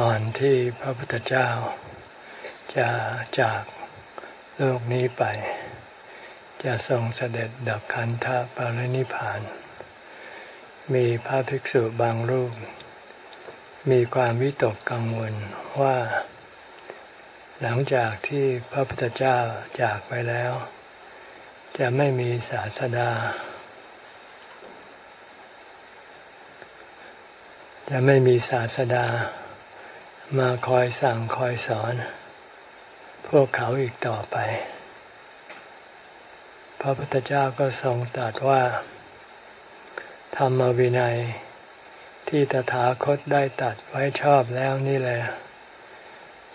ตอนที่พระพุทธเจ้าจะจากโลกนี้ไป จะทรงเสด็จดับขันธปรินิพาน มีพระภิกษุบางรูป มีความวิตกกังวลว่า หลังจากที่พระพุทธเจ้าจากไปแล้ว จะไม่มีศาสดา จะไม่มีศาสดา มาคอยสั่งคอยสอน พวกเขาอีกต่อไป พระพุทธเจ้าก็ทรงตรัสว่า ธรรมวินัย ที่ตถาคตได้ตัดไว้ชอบแล้วนี่แหละ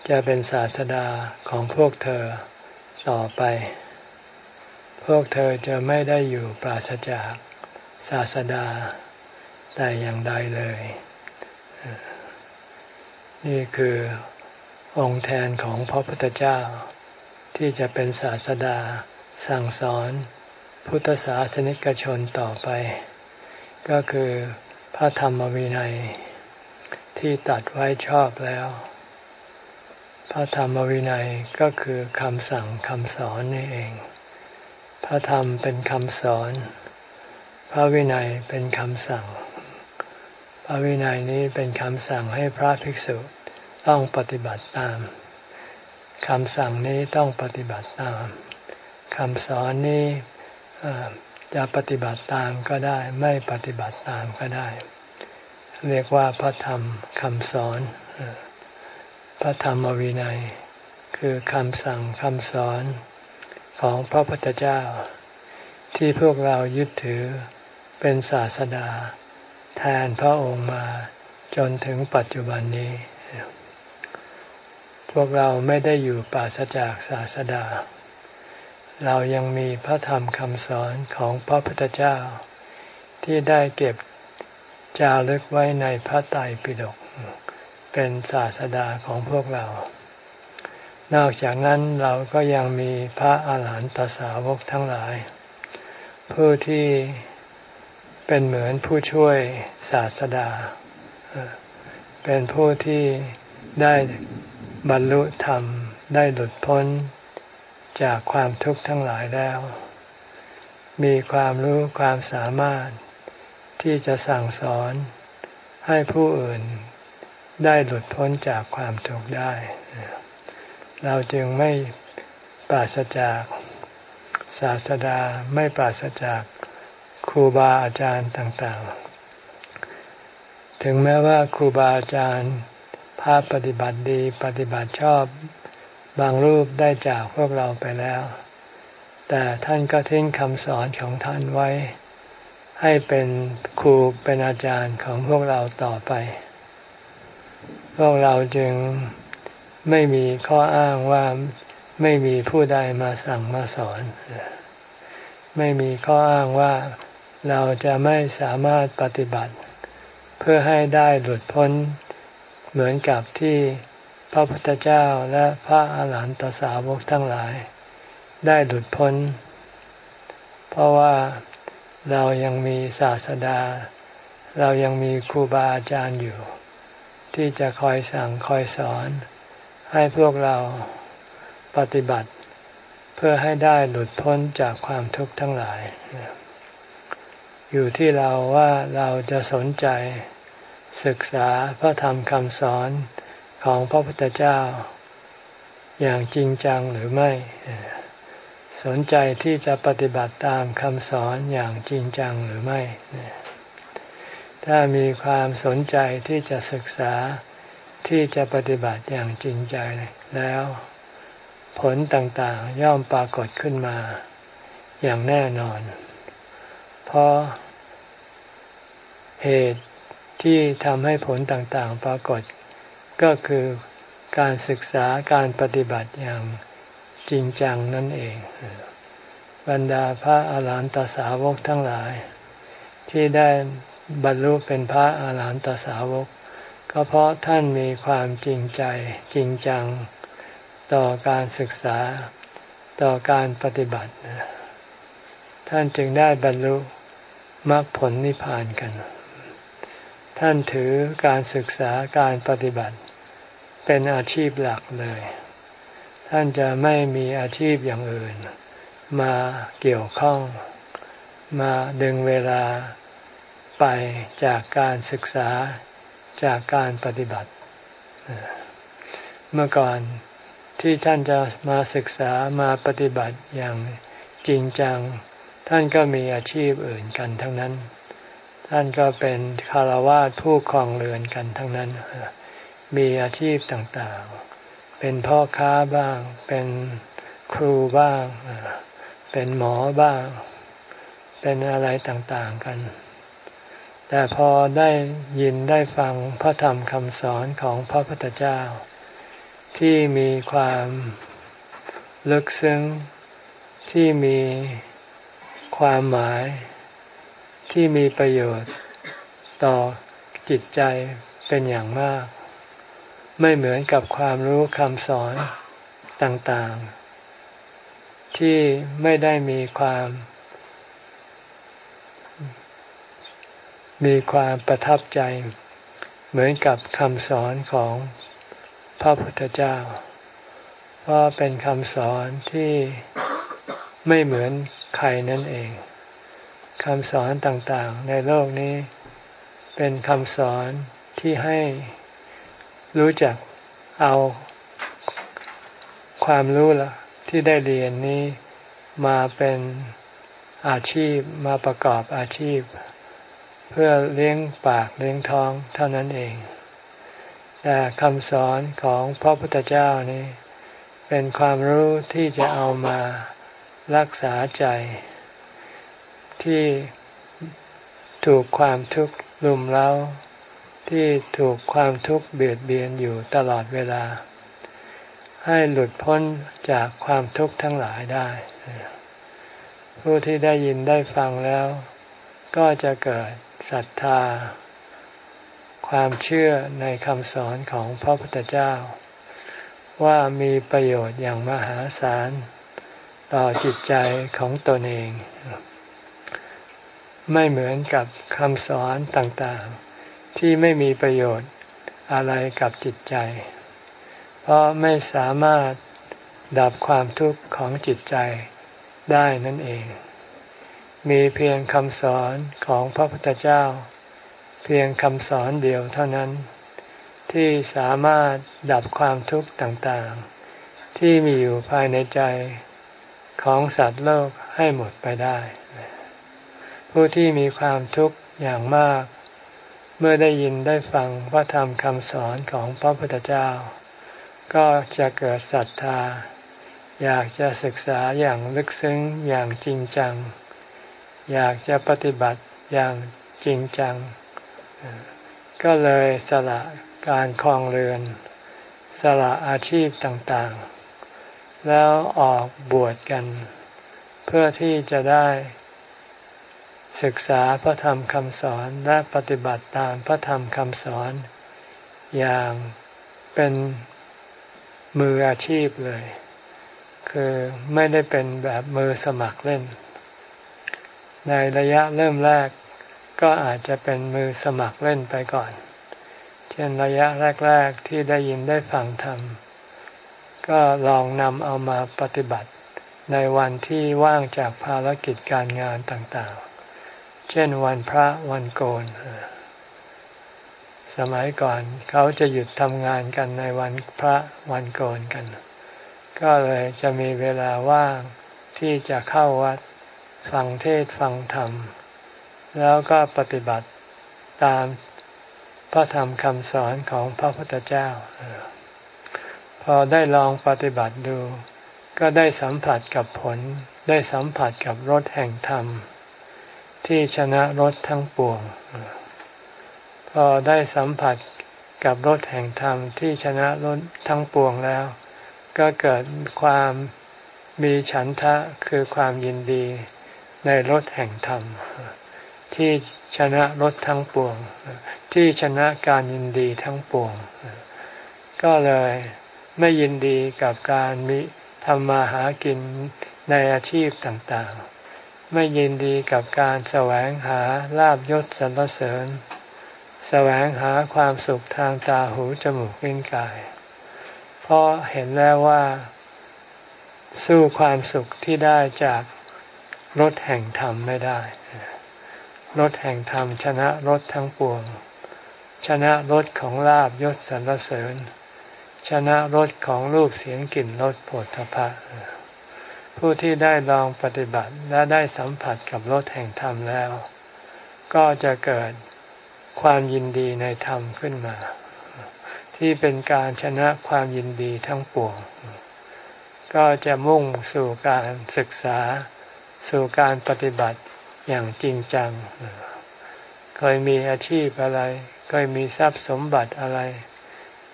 จะเป็นศาสดาของพวกเธอต่อไป พวกเธอจะไม่ได้อยู่ปราศจากศาสดาแต่อย่างใดเลย นี่คือองค์แทนของพระพุทธเจ้า ที่จะเป็นศาสดาสั่งสอนพุทธศาสนิกชนต่อไป ก็คือพระธรรมวินัย ที่ตัดไว้ชอบแล้ว พระธรรมวินัยก็คือคำสั่งคำสอนนี่เอง พระธรรมเป็นคำสอน พระวินัยเป็นคำสั่ง ระวินัยนี้เป็นคำสั่งให้พระภิกษุต้องปฏิบัติตามคำสั่งนี้ต้องปฏิบัติตามคำสอนนี้จะปฏิบัติตามก็ได้ ไม่ปฏิบัติตามก็ได้ เรียกว่าพระธรรมคำสอนพระธรรมวินัย คือคำสั่งคำสอนของพระพุทธเจ้า ที่พวกเรายึดถือเป็นศาสดา แทนพระองค์มาจนถึงปัจจุบันนี้ พวกเราไม่ได้อยู่ปราศจากศาสดา เรายังมีพระธรรมคำสอนของพระพุทธเจ้า ที่ได้เก็บจารึกไว้ในพระไตรปิฎกเป็นศาสดาของพวกเรา นอกจากนั้นเราก็ยังมีพระอาหารหันตสาวกทั้งหลาย ผู้ที่ เป็นเหมือนผู้ช่วยศาสดา เป็นผู้ที่ได้บรรลุธรรม ได้หลุดพ้นจากความทุกข์ทั้งหลายแล้ว มีความรู้ความสามารถที่จะสั่งสอนให้ผู้อื่นได้หลุดพ้นจากความทุกข์ได้ เราจึงไม่ปราศจากศาสดาไม่ปราศจาก ครูบาอาจารย์ต่างๆ ถึงแม้ว่าครูบาอาจารย์ภาพปฏิบัติดีปฏิบัติชอบบางรูปได้จากพวกเราไปแล้ว แต่ท่านก็ทิ้งคำสอนของท่านไว้ ให้เป็นครูเป็นอาจารย์ของพวกเราต่อไป พวกเราจึงไม่มีข้ออ้างว่าไม่มีผู้ใดมาสั่งมาสอน ไม่มีข้ออ้างว่า เราจะไม่สามารถปฏิบัติ เพื่อให้ได้หลุดพ้น เหมือนกับที่พระพุทธเจ้าและพระอาหารหันตสาวกทั้งหลาย ได้หลุดพ้น เพราะว่าเรายังมีศาสดา เรายังมีครูบาอาจารย์อยู่ ที่จะคอยสั่งคอยสอน ให้พวกเราปฏิบัติ เพื่อให้ได้หลุดพ้นจากความทุกข์ทั้งหลาย อยู่ที่เราว่าเราจะสนใจศึกษาพระธรรมคำสอนของพระพุทธเจ้า อย่างจริงจังหรือไม่ สนใจที่จะปฏิบัติตามคำสอนอย่างจริงจังหรือไม่ ถ้ามีความสนใจที่จะศึกษาที่จะปฏิบัติอย่างจริงใจแล้ว ผลต่างๆย่อมปรากฏขึ้นมาอย่างแน่นอน เพราะ เหตุที่ทำให้ผลต่างๆ ปรากฏ ก็คือการศึกษาการปฏิบัติอย่างจริงจังนั่นเอง บรรดาพระอาหารหันตสาวกทั้งหลาย ที่ได้บรรลุเป็นพระอาหารหันตสาวก ก็เพราะท่านมีความจริงใจจริงจัง ต่อการศึกษาต่อการปฏิบัติ ท่านจึงได้บรรลุมรรคผลนิพพานกัน ท่านถือการศึกษาการปฏิบัติ เป็นอาชีพหลักเลย ท่านจะไม่มีอาชีพอย่างอื่น มาเกี่ยวข้อง มาดึงเวลาไปจากการศึกษาจากการปฏิบัติ เมื่อก่อนที่ท่านจะมาศึกษามาปฏิบัติอย่างจริงจัง ท่านก็มีอาชีพอื่นกันทั้งนั้น ท่านก็เป็นคารวาสผู้ครองเรือนกันทั้งนั้น มีอาชีพต่างๆ เป็นพ่อค้าบ้าง เป็นครูบ้าง เป็นหมอบ้าง เป็นอะไรต่างๆกัน แต่พอได้ยินได้ฟังพระธรรมคำสอนของพระพุทธเจ้า ที่มีความลึกซึ้งที่มีความหมาย ที่มีประโยชน์ต่อจิตใจเป็นอย่างมาก ไม่เหมือนกับความรู้คำสอนต่างๆ ที่ไม่ได้มีความ มีความประทับใจ เหมือนกับคำสอนของพระพุทธเจ้า เพราะเป็นคำสอนที่ไม่เหมือนใครนั่นเอง คำสอนต่างๆ ในโลกนี้ เป็นคำสอนที่ให้รู้จักเอาความรู้ละที่ได้เรียนนี้มาเป็นอาชีพมาประกอบอาชีพ เพื่อเลี้ยงปากเลี้ยงท้องเท่านั้นเอง แต่คำสอนของพระพุทธเจ้านี้ เป็นความรู้ที่จะเอามารักษาใจ ที่ถูกความทุกข์ลุมเล้า ที่ถูกความทุกข์เบียดเบียนอยู่ตลอดเวลา ให้หลุดพ้นจากความทุกข์ทั้งหลายได้ ผู้ที่ได้ยินได้ฟังแล้ว ก็จะเกิดศรัทธา ความเชื่อในคำสอนของพระพุทธเจ้า ว่ามีประโยชน์อย่างมหาศาลต่อจิตใจของตนเอง ไม่เหมือนกับคำสอนต่างๆ ที่ไม่มีประโยชน์อะไรกับจิตใจ เพราะไม่สามารถดับความทุกข์ของจิตใจได้นั่นเอง มีเพียงคำสอนของพระพุทธเจ้า เพียงคำสอนเดียวเท่านั้น ที่สามารถดับความทุกข์ต่างๆ ที่มีอยู่ภายในใจของสัตว์โลกให้หมดไปได้ ผู้ที่มีความทุกข์อย่างมาก เมื่อได้ยินได้ฟังพระธรรมคำสอนของพระพุทธเจ้า ก็จะเกิดศรัทธา อยากจะศึกษาอย่างลึกซึ้งอย่างจริงจัง อยากจะปฏิบัติอย่างจริงจัง ก็เลยสละการคลองเรือน สละอาชีพต่างๆ แล้วออกบวชกัน เพื่อที่จะได้ ศึกษาพระธรรมคำสอนและปฏิบัติตามพระธรรมคำสอน อย่างเป็นมืออาชีพเลย คือไม่ได้เป็นแบบมือสมัครเล่น ในระยะเริ่มแรกก็อาจจะเป็นมือสมัครเล่นไปก่อน เช่นระยะแรก ๆ ที่ได้ยินได้ฟังธรรม ก็ลองนำเอามาปฏิบัติในวันที่ว่างจากภารกิจการงานต่างๆ เช่นวันพระวันโกน สมัยก่อนเขาจะหยุดทำงานกันในวันพระวันโกนกัน ก็เลยจะมีเวลาว่างที่จะเข้าวัดฟังเทศฟังธรรม แล้วก็ปฏิบัติตามพระธรรมคำสอนของพระพุทธเจ้า พอได้ลองปฏิบัติดู ก็ได้สัมผัสกับผล ได้สัมผัสกับรสแห่งธรรม ที่ชนะรสทั้งปวง พอได้สัมผัสกับรสแห่งธรรมที่ชนะรสทั้งปวงแล้ว ก็เกิดความมีฉันทะคือความยินดีในรสแห่งธรรม ที่ชนะรถทั้งปวง ที่ชนะการยินดีทั้งปวง ก็เลยไม่ยินดีกับการมิทำมาหากินในอาชีพต่างๆ ไม่ยินดีกับการแสวงหาลาบยศสรรเสริญ แสวงหาความสุขทางตาหูจมูกลิ้นกาย เพราะเห็นแล้วว่า สู้ความสุขที่ได้จากรถแห่งธรรมไม่ได้รถแห่งธรรมชนะรถทั้งปวง ชนะรถของลาบยศสรรเสริญ ชนะรถของรูปเสียงกลิ่นรสผลทพะ ผู้ที่ได้ลองปฏิบัติและได้สัมผัสกับรถแห่งธรรมแล้ว ก็จะเกิดความยินดีในธรรมขึ้นมา ที่เป็นการชนะความยินดีทั้งปวง ก็จะมุ่งสู่การศึกษาสู่การปฏิบัติอย่างจริงจัง เคยมีอาชีพอะไร เคยมีทรัพย์สมบัติอะไร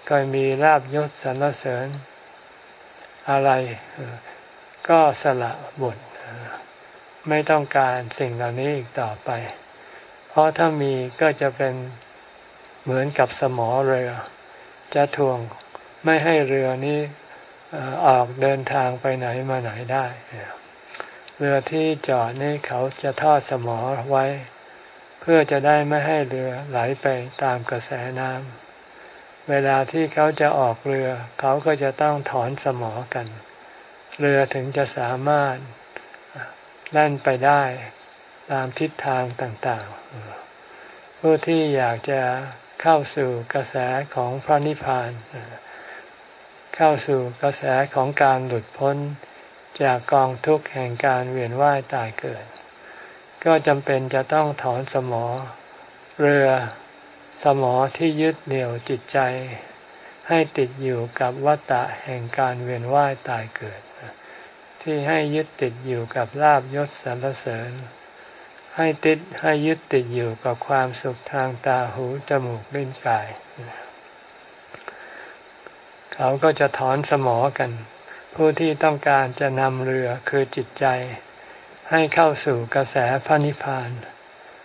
เคยมีลาบยศสรรเสริญอะไร ก็สละบทไม่ต้องการสิ่งเหล่านี้อีกต่อไป เพราะถ้ามีก็จะเป็นเหมือนกับสมอเรือ จะทวงไม่ให้เรือนี้ออกเดินทางไปไหนมาไหนได้ เรือที่จอดนี่เขาจะทอดสมอไว้ เพื่อจะได้ไม่ให้เรือไหลไปตามกระแสน้ำเวลาที่เขาจะออกเรือ เขาก็จะต้องถอนสมอกันเเรือถึงจะสามารถแล่นไปได้ตามทิศทางต่างๆ ผู้ที่อยากจะเข้าสู่กระแสของพระนิพพาน เข้าสู่กระแสของการหลุดพ้นจากกองทุกข์แห่งการเวียนว่ายตายเกิด ก็จำเป็นจะต้องถอนสมอเรือสมอที่ยึดเหนี่ยวจิตใจ ให้ติดอยู่กับวัฏฏะแห่งการเวียนว่ายตายเกิด ที่ให้ยึดติดอยู่กับลาบยศสรรเสริญ ให้ติดให้ยึดติดอยู่กับความสุขทางตาหูจมูกลิ้นกาย เขาก็จะถอนสมอกัน ผู้ที่ต้องการจะนำเรือคือจิตใจ ให้เข้าสู่กระแสพระนิพพาน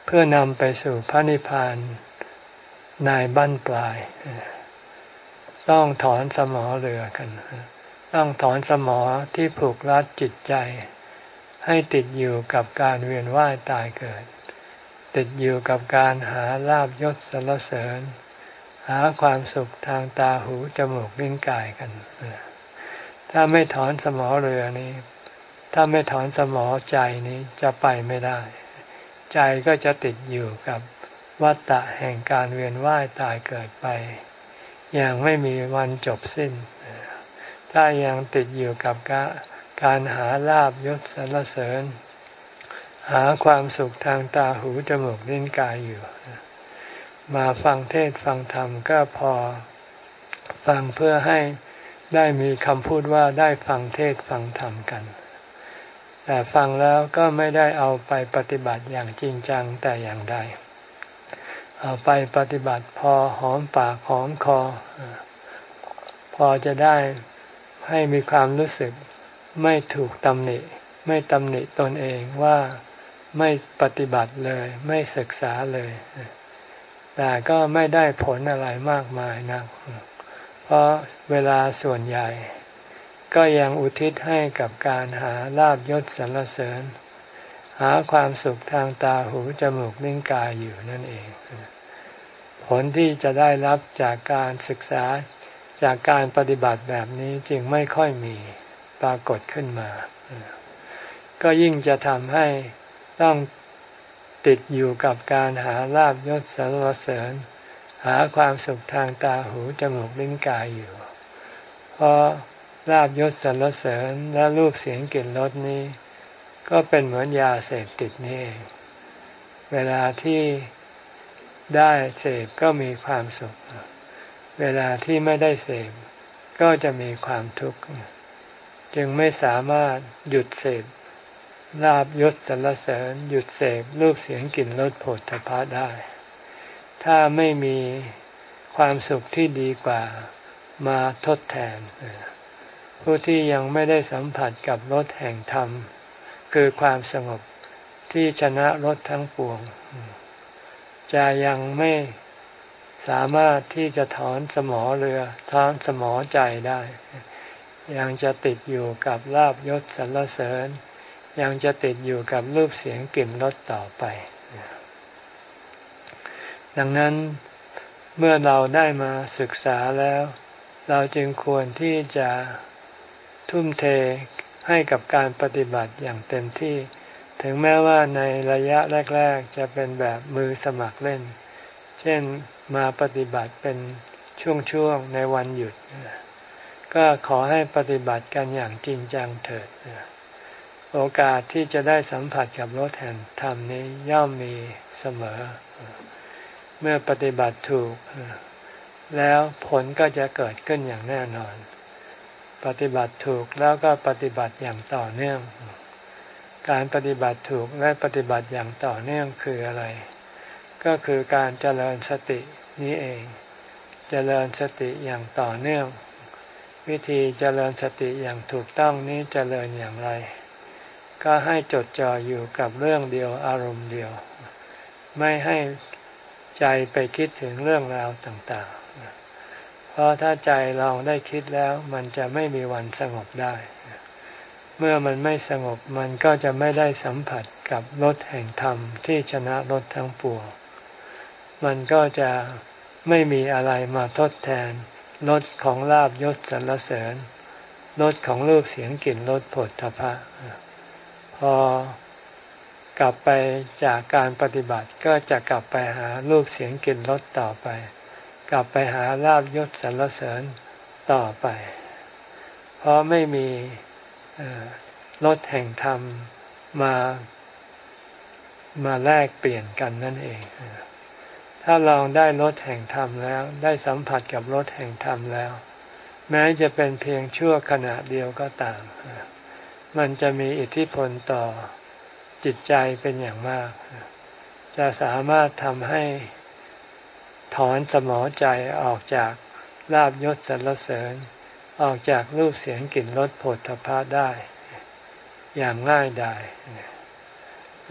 เพื่อนำไปสู่พระนิพพานนายบั้นปลาย ต้องถอนสมอเรือกัน ต้องถอนสมอที่ผูกรัดจิตใจ ให้ติดอยู่กับการเวียนว่ายตายเกิด ติดอยู่กับการหาลาบยศสรรเสริญ หาความสุขทางตาหูจมูกลิ้นกายกัน ถ้าไม่ถอนสมอเรือนี้ ถ้าไม่ถอนสมอใจนี้จะไปไม่ได้ ใจก็จะติดอยู่กับวัฏฏะแห่งการเวียนว่ายตายเกิดไป อย่างไม่มีวันจบสิ้น ถ้ายังติดอยู่กับการหาลาบยศสรรเสริญ หาความสุขทางตาหูจมูกลิ้นกายอยู่ มาฟังเทศฟังธรรมก็พอ ฟังเพื่อให้ได้มีคำพูดว่าได้ฟังเทศฟังธรรมกัน แต่ฟังแล้วก็ไม่ได้เอาไปปฏิบัติอย่างจริงจังแต่อย่างใด ไปปฏิบัติพอหอมปากหอมคอ พอจะได้ให้มีความรู้สึกไม่ถูกตำหนิ ไม่ตำหนิตนเองว่าไม่ปฏิบัติเลย ไม่ศึกษาเลย แต่ก็ไม่ได้ผลอะไรมากมายนะเพราะเวลาส่วนใหญ่ ก็ยังอุทิศให้กับการหาลาบยศสรรเสริญ หาความสุขทางตาหูจมูกลิ้นกายอยู่นั่นเอง ผลที่จะได้รับจากการศึกษาจากการปฏิบัติแบบนี้จึงไม่ค่อยมีปรากฏขึ้นมา ก็ยิ่งจะทำให้ต้องติดอยู่กับการหาลาบยศสรรเสริญ หาความสุขทางตาหูจมูกลิ้นกายอยู่ เพราะลาบยศสรรเสริญและรูปเสียงกลิ่นรสนี้ ก็เป็นเหมือนยาเสพติดนี่เองเวลาที่ได้เสพก็มีความสุข เวลาที่ไม่ได้เสพก็จะมีความทุกข์จึงไม่สามารถหยุดเสพลาบยศสรรเสริญ หยุดเสพรูปเสียงกลิ่นรสผลทพะได้ ถ้าไม่มีความสุขที่ดีกว่ามาทดแทน ผู้ที่ยังไม่ได้สัมผัสกับรสแห่งธรรม คือความสงบที่ชนะรสทั้งปวง จะยังไม่สามารถที่จะถอนสมอเรือถอนสมอใจได้ ยังจะติดอยู่กับลาบยศสรรเสริญ ยังจะติดอยู่กับรูปเสียงกลิ่นรสต่อไป ดังนั้นเมื่อเราได้มาศึกษาแล้ว เราจึงควรที่จะทุ่มเท ให้กับการปฏิบัติอย่างเต็มที่ ถึงแม้ว่าในระยะแรก ๆ จะเป็นแบบมือสมัครเล่น เช่นมาปฏิบัติเป็นช่วงๆในวันหยุด ก็ขอให้ปฏิบัติกันอย่างจริงจังเถิด โอกาสที่จะได้สัมผัสกับรถแห่งธรรมนี้ย่อมมีเสมอ เมื่อปฏิบัติถูก แล้วผลก็จะเกิดขึ้นอย่างแน่นอน ปฏิบัติถูกแล้วก็ปฏิบัติอย่างต่อเนื่อง การปฏิบัติถูกและปฏิบัติอย่างต่อเนื่องคืออะไร ก็คือการเจริญสตินี้เอง เจริญสติอย่างต่อเนื่อง วิธีเจริญสติอย่างถูกต้องนี้เจริญอย่างไร ก็ให้จดจ่ออยู่กับเรื่องเดียวอารมณ์เดียว ไม่ให้ใจไปคิดถึงเรื่องราวต่าง ราะถ้าใจเราได้คิดแล้วมันจะไม่มีวันสงบได้ เมื่อมันไม่สงบมันก็จะไม่ได้สัมผัสกับรสแห่งธรรมที่ชนะรสทั้งปวง มันก็จะไม่มีอะไรมาทดแทนรสของลาบยศสรรเสริญรสของรูปเสียงกลิ่นรสผลทพะ พอกลับไปจากการปฏิบัติก็จะกลับไปหารูปเสียงกลิ่นรสต่อไป กลับไปหาลาบยศสรรเสริญต่อไป เพราะไม่มีรสแห่งธรรมมามาแลกเปลี่ยนกันนั่นเอง ถ้าลองได้รสแห่งธรรมแล้วได้สัมผัสกับรสแห่งธรรมแล้ว แม้จะเป็นเพียงชั่วขณะเดียวก็ตาม มันจะมีอิทธิพลต่อจิตใจเป็นอย่างมาก จะสามารถทำให้ ถอนสมอใจออกจากลาบยศสรรเสริญ ออกจากรูปเสียงกลิ่นรสผลทพะได้ อย่างง่ายดาย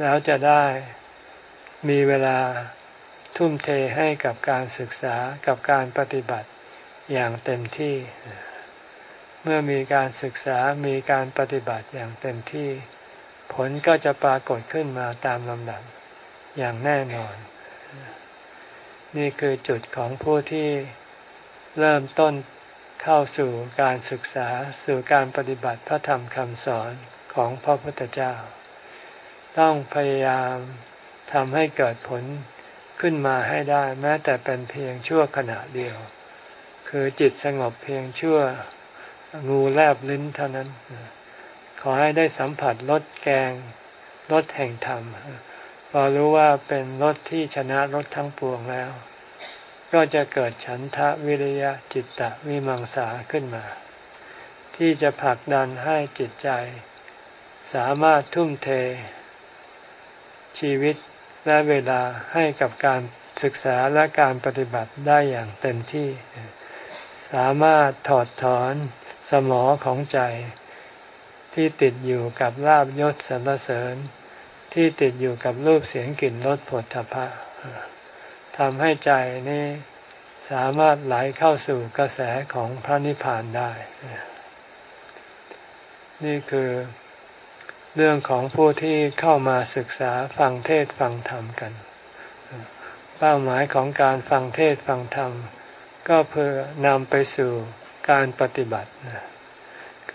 แล้วจะได้มีเวลาทุ่มเทให้กับการศึกษากับการปฏิบัติอย่างเต็มที่ เมื่อมีการศึกษามีการปฏิบัติอย่างเต็มที่ ผลก็จะปรากฏขึ้นมาตามลำดับอย่างแน่นอน นี่คือจุดของผู้ที่เริ่มต้นเข้าสู่การศึกษาสู่การปฏิบัติพระธรรมคำสอนของพระพุทธเจ้า ต้องพยายามทำให้เกิดผลขึ้นมาให้ได้แม้แต่เป็นเพียงชั่วขณะเดียว คือจิตสงบเพียงชั่วงูแลบลิ้นเท่านั้น ขอให้ได้สัมผัสรสแกงรสแห่งธรรม พอรู้ว่าเป็นรสที่ชนะรสทั้งปวงแล้ว ก็จะเกิดฉันทะวิริยะจิตตะวิมังสาขึ้นมา ที่จะผลักดันให้จิตใจ สามารถทุ่มเท ชีวิตและเวลาให้กับการศึกษาและการปฏิบัติได้อย่างเต็มที่ สามารถถอดถอนสมอของใจที่ติดอยู่กับลาบยศสรรเสริญ ที่ติดอยู่กับรูปเสียงกลิ่นรสผลทพะทำให้ใจนี้สามารถไหลเข้าสู่กระแสของพระนิพพานได้ นี่คือเรื่องของผู้ที่เข้ามาศึกษาฟังเทศฟังธรรมกัน เป้าหมายของการฟังเทศฟังธรรม ก็เพื่อนำไปสู่การปฏิบัติ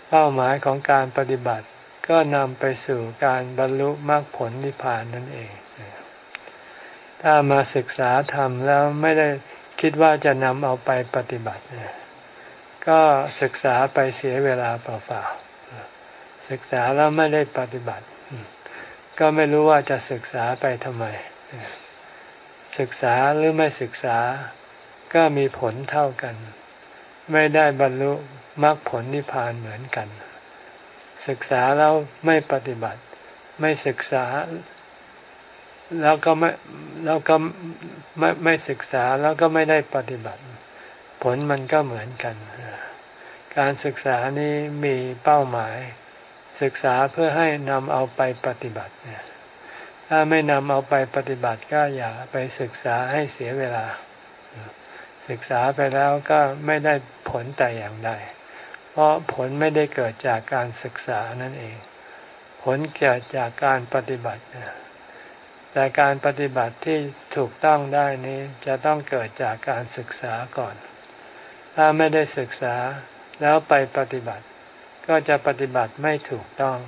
เป้าหมายของการปฏิบัติ ก็นำไปสู่การบรรลุมรรคผลนิพพานนั่นเอง ถ้ามาศึกษาธรรมแล้วไม่ได้คิดว่าจะนำเอาไปปฏิบัติ ก็ศึกษาไปเสียเวลาเปล่าๆ ศึกษาแล้วไม่ได้ปฏิบัติ ก็ไม่รู้ว่าจะศึกษาไปทำไม ศึกษาหรือไม่ศึกษาก็มีผลเท่ากัน ไม่ได้บรรลุมรรคผลนิพพานเหมือนกัน ศึกษาแล้วไม่ปฏิบัติ ไม่ศึกษา แล้วก็ไม่แล้วก็ไม่ไม่ศึกษาแล้วก็ไม่ได้ปฏิบัติ ผลมันก็เหมือนกัน การศึกษานี้มีเป้าหมาย ศึกษาเพื่อให้นำเอาไปปฏิบัติ ถ้าไม่นำเอาไปปฏิบัติก็อย่าไปศึกษาให้เสียเวลา ศึกษาไปแล้วก็ไม่ได้ผลแต่อย่างใด เพราะผลไม่ได้เกิดจากการศึกษานั่นเอง ผลเกิดจากการปฏิบัติ แต่การปฏิบัติที่ถูกต้องได้นี้จะต้องเกิดจากการศึกษาก่อน ถ้าไม่ได้ศึกษาแล้วไปปฏิบัติ ก็จะปฏิบัติไม่ถูกต้อง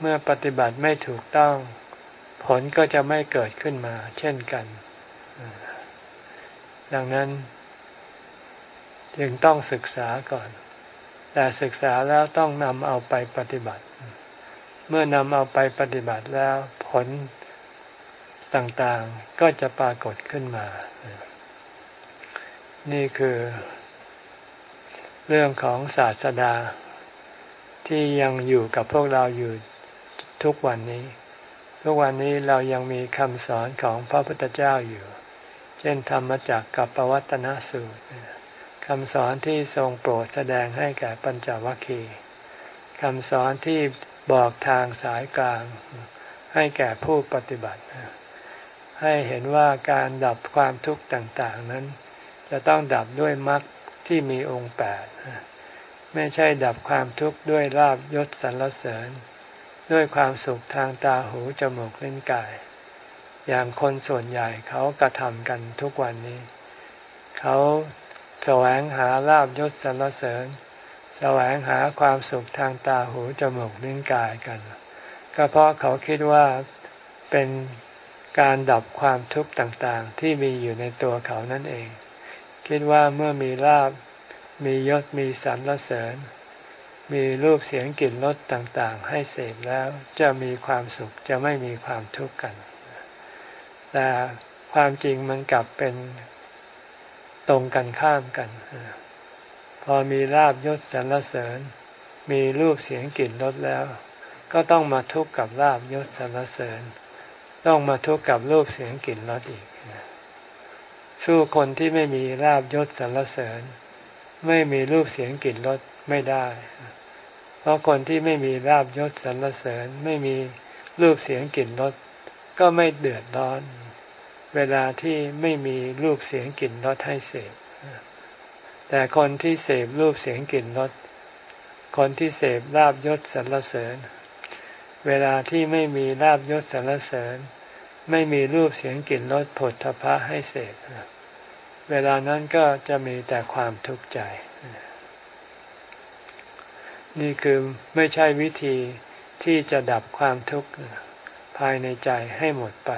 เมื่อปฏิบัติไม่ถูกต้อง ผลก็จะไม่เกิดขึ้นมา เช่นกัน ดังนั้น จึงต้องศึกษาก่อน แต่ศึกษาแล้วต้องนำเอาไปปฏิบัติ เมื่อนำเอาไปปฏิบัติแล้วผลต่างๆก็จะปรากฏขึ้นมา นี่คือ เรื่องของศาสดา ที่ยังอยู่กับพวกเราอยู่ทุกวันนี้ ทุกวันนี้เรายังมีคำสอนของพระพุทธเจ้าอยู่ เช่นธรรมจักกับปวัตนสูตร คำสอนที่ทรงโปรดแสดงให้แก่ปัญจวัคคีย์คำสอนที่บอกทางสายกลาง ให้แก่ผู้ปฏิบัติ ให้เห็นว่าการดับความทุกข์ต่าง ๆ นั้น จะต้องดับด้วยมรรคที่มีองค์แปดไม่ใช่ดับความทุกข์ด้วยลาบยศสรรเสริญ ด้วยความสุขทางตาหูจมูกลิ้นกาย อย่างคนส่วนใหญ่เขากระทำกันทุกวันนี้ เขา สวงหาลาบยศสรรเสริญ แสวงหาความสุขทางตาหูจมูกลิ้นกายกัน ก็เพราะเขาคิดว่าเป็นการดับความทุกข์ต่างๆ ที่มีอยู่ในตัวเขานั่นเอง คิดว่าเมื่อมีลาบมียศมีสรรเสริญ มีรูปเสียงกลิ่นรสต่างๆ ให้เสพแล้วจะมีความสุขจะไม่มีความทุกข์กัน แต่ความจริงมันกลับเป็น ตรงกันข้ามกัน พอมีลาบยศสรรเสริญ มีรูปเสียงกลิ่นรสแล้ว ก็ต้องมาทุกข์กับลาบยศสรรเสริญ ต้องมาทุกข์กับรูปเสียงกลิ่นรสอีก สู้คนที่ไม่มีลาบยศสรรเสริญ ไม่มีรูปเสียงกลิ่นรสไม่ได้ เพราะคนที่ไม่มีลาบยศสรรเสริญ ไม่มีรูปเสียงกลิ่นรสก็ไม่เดือดร้อน เวลาที่ไม่มีรูปเสียงกลิ่นรสให้เสพแต่คนที่เสพรูปเสียงกลิ่นรสคนที่เสพลาบยศสรรเสริญ เวลาที่ไม่มีลาบยศสรรเสริญ ไม่มีรูปเสียงกลิ่นรสผลทพะให้เสพเวลานั้นก็จะมีแต่ความทุกข์ใจ นี่คือไม่ใช่วิธีที่จะดับความทุกข์ภายในใจให้หมดไป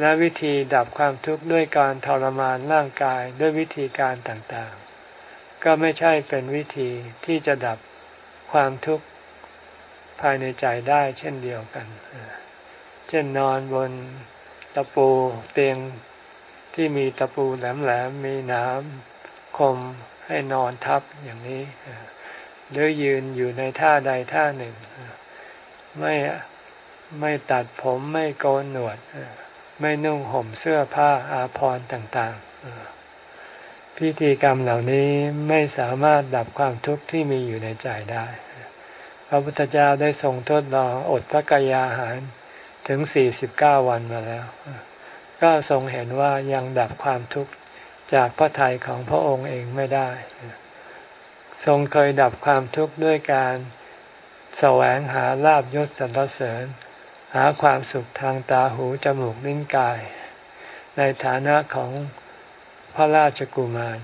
และวิธีดับความทุกข์ด้วยการทรมานร่างกายด้วยวิธีการต่างๆ ก็ไม่ใช่เป็นวิธีที่จะดับความทุกข์ภายในใจได้เช่นเดียวกัน เช่นนอนบนตะปูเตียงที่มีตะปูแหลมๆมีน้ำคมให้นอนทับอย่างนี้หรือยืนอยู่ในท่าใดท่าหนึ่ง ไม่ไม่ตัดผมไม่โกนหนวด ไม่นุ่งห่มเสื้อผ้าอาภรณ์ต่างๆ พิธีกรรมเหล่านี้ไม่สามารถดับความทุกข์ที่มีอยู่ในใจได้ พระพุทธเจ้าได้ทรงทดลองอดพระกายอาหารถึง49วันมาแล้ว ก็ทรงเห็นว่ายังดับความทุกข์จากพระทัยของพระองค์เองไม่ได้ ทรงเคยดับความทุกข์ด้วยการแสวงหาลาบยศสรรเสริญ หาความสุขทางตาหูจมูกลิ้นกาย ในฐานะของพระราชกุมาร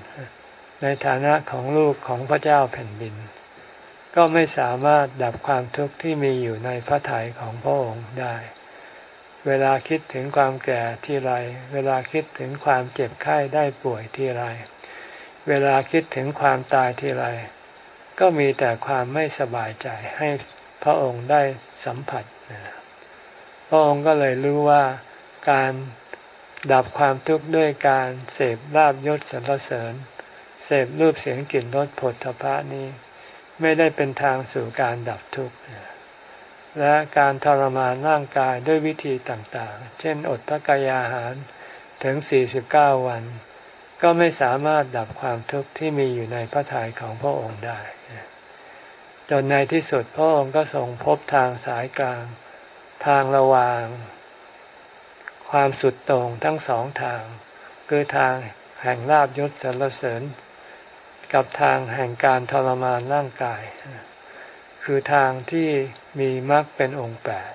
ในฐานะของลูกของพระเจ้าแผ่นดิน ก็ไม่สามารถดับความทุกข์ที่มีอยู่ในพระทัยของพระองค์ได้ เวลาคิดถึงความแก่ที่ไร เวลาคิดถึงความเจ็บไข้ได้ป่วยที่ไร เวลาคิดถึงความตายที่ไร ก็มีแต่ความไม่สบายใจให้พระองค์ได้สัมผัส พระองค์ก็เลยรู้ว่าการดับความทุกข์ด้วยการเสพลาบยศสรรเสริญ เสพรูปเสียงกลิ่นรสผลทพะนี้ ไม่ได้เป็นทางสู่การดับทุกข์และการทรมานร่างกายด้วยวิธีต่างๆ เช่นอดพระกายอาหารถึง 49 วัน ก็ไม่สามารถดับความทุกข์ที่มีอยู่ในพระทัยของพระองค์ได้ จนในที่สุดพระองค์ก็ทรงพบทางสายกลาง ทางระหว่าง ความสุดโต่งทั้งสองทาง คือทางแห่งลาบยศสรรเสริญ กับทางแห่งการทรมานร่างกาย คือทางที่มีมรรคเป็นองค์แปด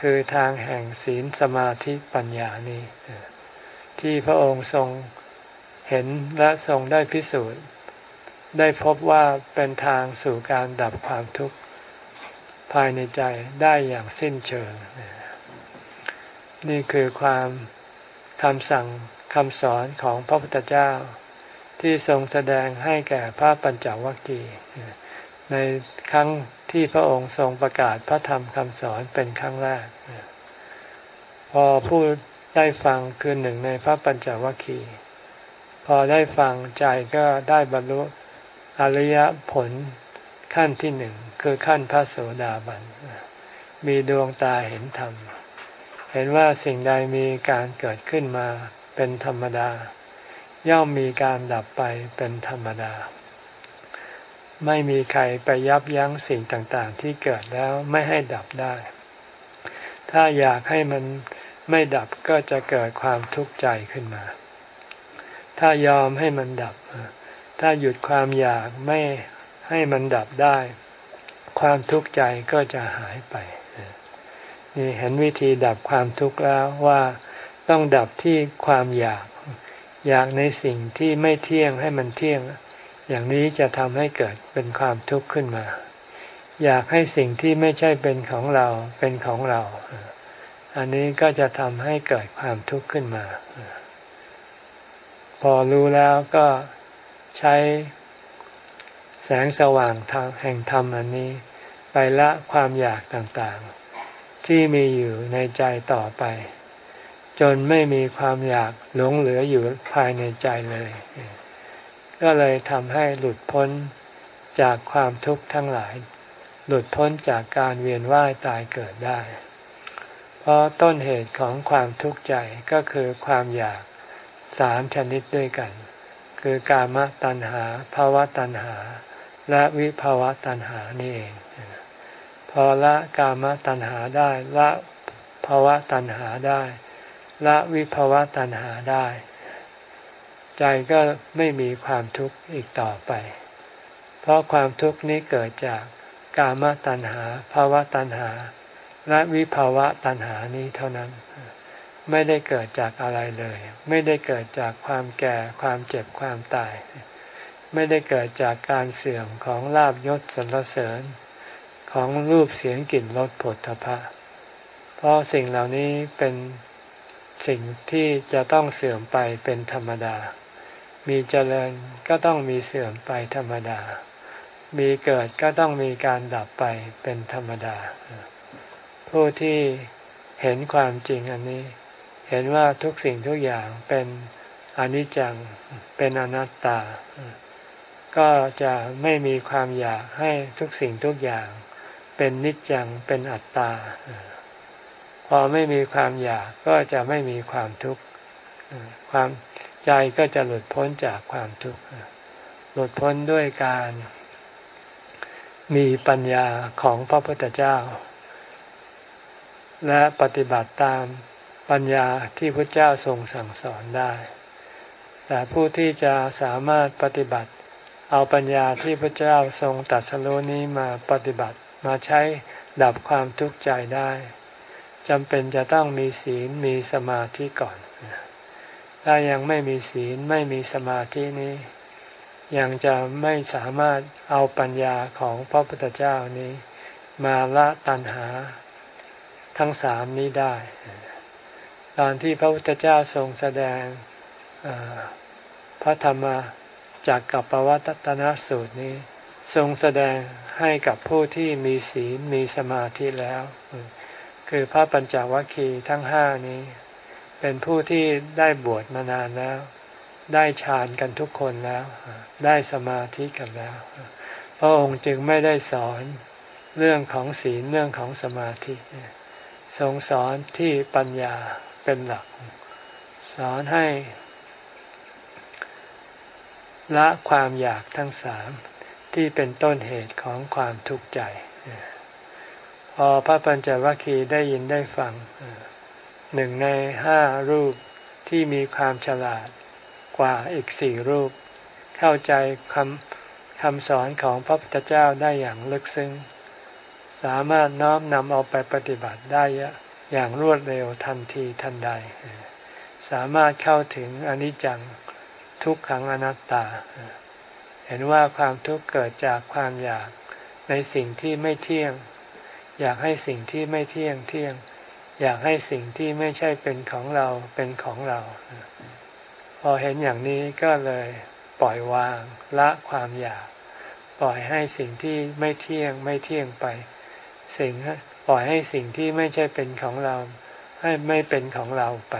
คือทางแห่งศีลสมาธิปัญญานี้ที่พระองค์ทรงเห็นและทรงได้พิสูจน์ ได้พบว่าเป็นทางสู่การดับความทุกข์ ภายในใจได้อย่างสิ้นเชิง นี่คือความคำสั่งคำสอนของพระพุทธเจ้า ที่ทรงแสดงให้แก่พระปัญจวัคคีย์ในครั้งที่พระองค์ทรงประกาศพระธรรมคำสอนเป็นครั้งแรก พอผู้ได้ฟังคือหนึ่งในพระปัญจวัคคีย์พอได้ฟังใจก็ได้บรรลุอริยผล ขั้นที่หนึ่งคือขั้นพระโสดาบัน มีดวงตาเห็นธรรม เห็นว่าสิ่งใดมีการเกิดขึ้นมาเป็นธรรมดา ย่อมมีการดับไปเป็นธรรมดา ไม่มีใครไปยับยั้งสิ่งต่างๆ ที่เกิดแล้วไม่ให้ดับได้ ถ้าอยากให้มันไม่ดับก็จะเกิดความทุกข์ใจขึ้นมา ถ้ายอมให้มันดับ ถ้าหยุดความอยากไม่ ให้มันดับได้ ความทุกข์ใจก็จะหายไป นี่เห็นวิธีดับความทุกข์แล้วว่าต้องดับที่ความอยาก อยากในสิ่งที่ไม่เที่ยงให้มันเที่ยง อย่างนี้จะทำให้เกิดเป็นความทุกข์ขึ้นมา อยากให้สิ่งที่ไม่ใช่เป็นของเราเป็นของเรา อันนี้ก็จะทำให้เกิดความทุกข์ขึ้นมา พอรู้แล้วก็ใช้ งสว่างทางแห่งธรรมอันนี้ ไปละความอยากต่างๆ ที่มีอยู่ในใจต่อไป จนไม่มีความอยากหลงเหลืออยู่ภายในใจเลย ก็เลยทำให้หลุดพ้นจากความทุกข์ทั้งหลาย หลุดพ้นจากการเวียนว่ายตายเกิดได้ เพราะต้นเหตุของความทุกข์ใจก็คือความอยากสามชนิดด้วยกัน คือกามตัณหาภาวะตัณหา และวิภาวะตัณหานี่เอง พอละกามตัณหาได้ละภาวะตัณหาได้ ละวิภาวะตัณหาได้ ใจก็ไม่มีความทุกข์อีกต่อไป เพราะความทุกข์นี้เกิดจากกามตัณหาภาวะตัณหา และวิภาวะตัณหานี้เท่านั้น ไม่ได้เกิดจากอะไรเลย ไม่ได้เกิดจากความแก่ความเจ็บความตาย ไม่ได้เกิดจากการเสื่อมของลาบยศสรรเสริญ ของรูปเสียงกลิ่นรสผลทพะ เพราะสิ่งเหล่านี้เป็นสิ่งที่จะต้องเสื่อมไปเป็นธรรมดา มีเจริญก็ต้องมีเสื่อมไปธรรมดา มีเกิดก็ต้องมีการดับไปเป็นธรรมดา ผู้ที่เห็นความจริงอันนี้ เห็นว่าทุกสิ่งทุกอย่างเป็นอนิจจัง เป็นอนัตตา ก็จะไม่มีความอยากให้ทุกสิ่งทุกอย่าง เป็นนิจจังเป็นอัตตา พอไม่มีความอยากก็จะไม่มีความทุกข์ความใจก็จะหลุดพ้นจากความทุกข์หลุดพ้นด้วยการมีปัญญาของพระพุทธเจ้า และปฏิบัติตามปัญญาที่พระเจ้าทรงสั่งสอนได้ แต่ผู้ที่จะสามารถปฏิบัติ เอาปัญญาที่พระเจ้าทรงตัดสรุนี้มาปฏิบัติมาใช้ดับความทุกข์ใจได้จำเป็นจะต้องมีศีลมีสมาธิก่อน ถ้ายังไม่มีศีลไม่มีสมาธินี้ ยังจะไม่สามารถเอาปัญญาของพระพุทธเจ้านี้ มาละตัณหาทั้งสามนี้ได้ ตอนที่พระพุทธเจ้าทรงแสดงพระธรรม จากกับปวัตตนสูตรนี้ ทรงแสดงให้กับผู้ที่มีศีลมีสมาธิแล้ว คือพระปัญจวัคคีย์ทั้งห้านี้ เป็นผู้ที่ได้บวชมานานแล้ว ได้ฌานกันทุกคนแล้ว ได้สมาธิกันแล้ว พระองค์จึงไม่ได้สอนเรื่องของศีลเรื่องของสมาธิทรงสอนที่ปัญญาเป็นหลัก สอนให้ ละความอยากทั้งสามที่เป็นต้นเหตุของความทุกข์ใจ พอพระปัญจวัคคีย์ได้ยินได้ฟังหนึ่งในห้ารูปที่มีความฉลาดกว่าอีกสี่รูป เข้าใจคำคำสอนของพระพุทธเจ้าได้อย่างลึกซึ้ง สามารถน้อมนำเอาไปปฏิบัติได้อย่างรวดเร็วทันทีทันใด สามารถเข้าถึงอนิจจัง ทุกขังอนัตตา เห็นว่าความทุกข์เกิดจากความอยากในสิ่งที่ไม่เที่ยง อยากให้สิ่งที่ไม่เที่ยงเที่ยง อยากให้สิ่งที่ไม่ใช่เป็นของเราเป็นของเรา พอเห็นอย่างนี้ก็เลยปล่อยวางละความอยาก ปล่อยให้สิ่งที่ไม่เที่ยงไม่เที่ยงไป สิ่งปล่อยให้สิ่งที่ไม่ใช่เป็นของเรา ให้ไม่เป็นของเราไป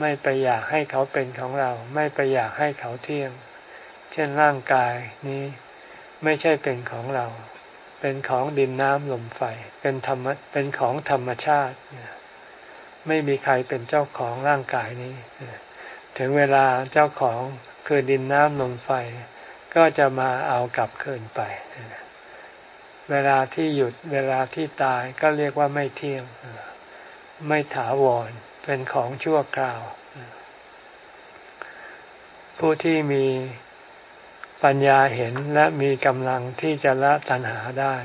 ไม่ไปอยากให้เขาเป็นของเรา ไม่ไปอยากให้เขาเที่ยง เช่นร่างกายนี้ไม่ใช่เป็นของเรา เป็นของดินน้ำลมไฟ เป็นธรรมเป็นของธรรมชาติ ไม่มีใครเป็นเจ้าของร่างกายนี้ ถึงเวลาเจ้าของคือดินน้ำลมไฟ ก็จะมาเอากลับคืนไป เวลาที่หยุดเวลาที่ตายก็เรียกว่าไม่เที่ยง ไม่ถาวร เป็นของชั่วคราว ผู้ที่มีปัญญาเห็นและมีกำลังที่จะละตัณหาได้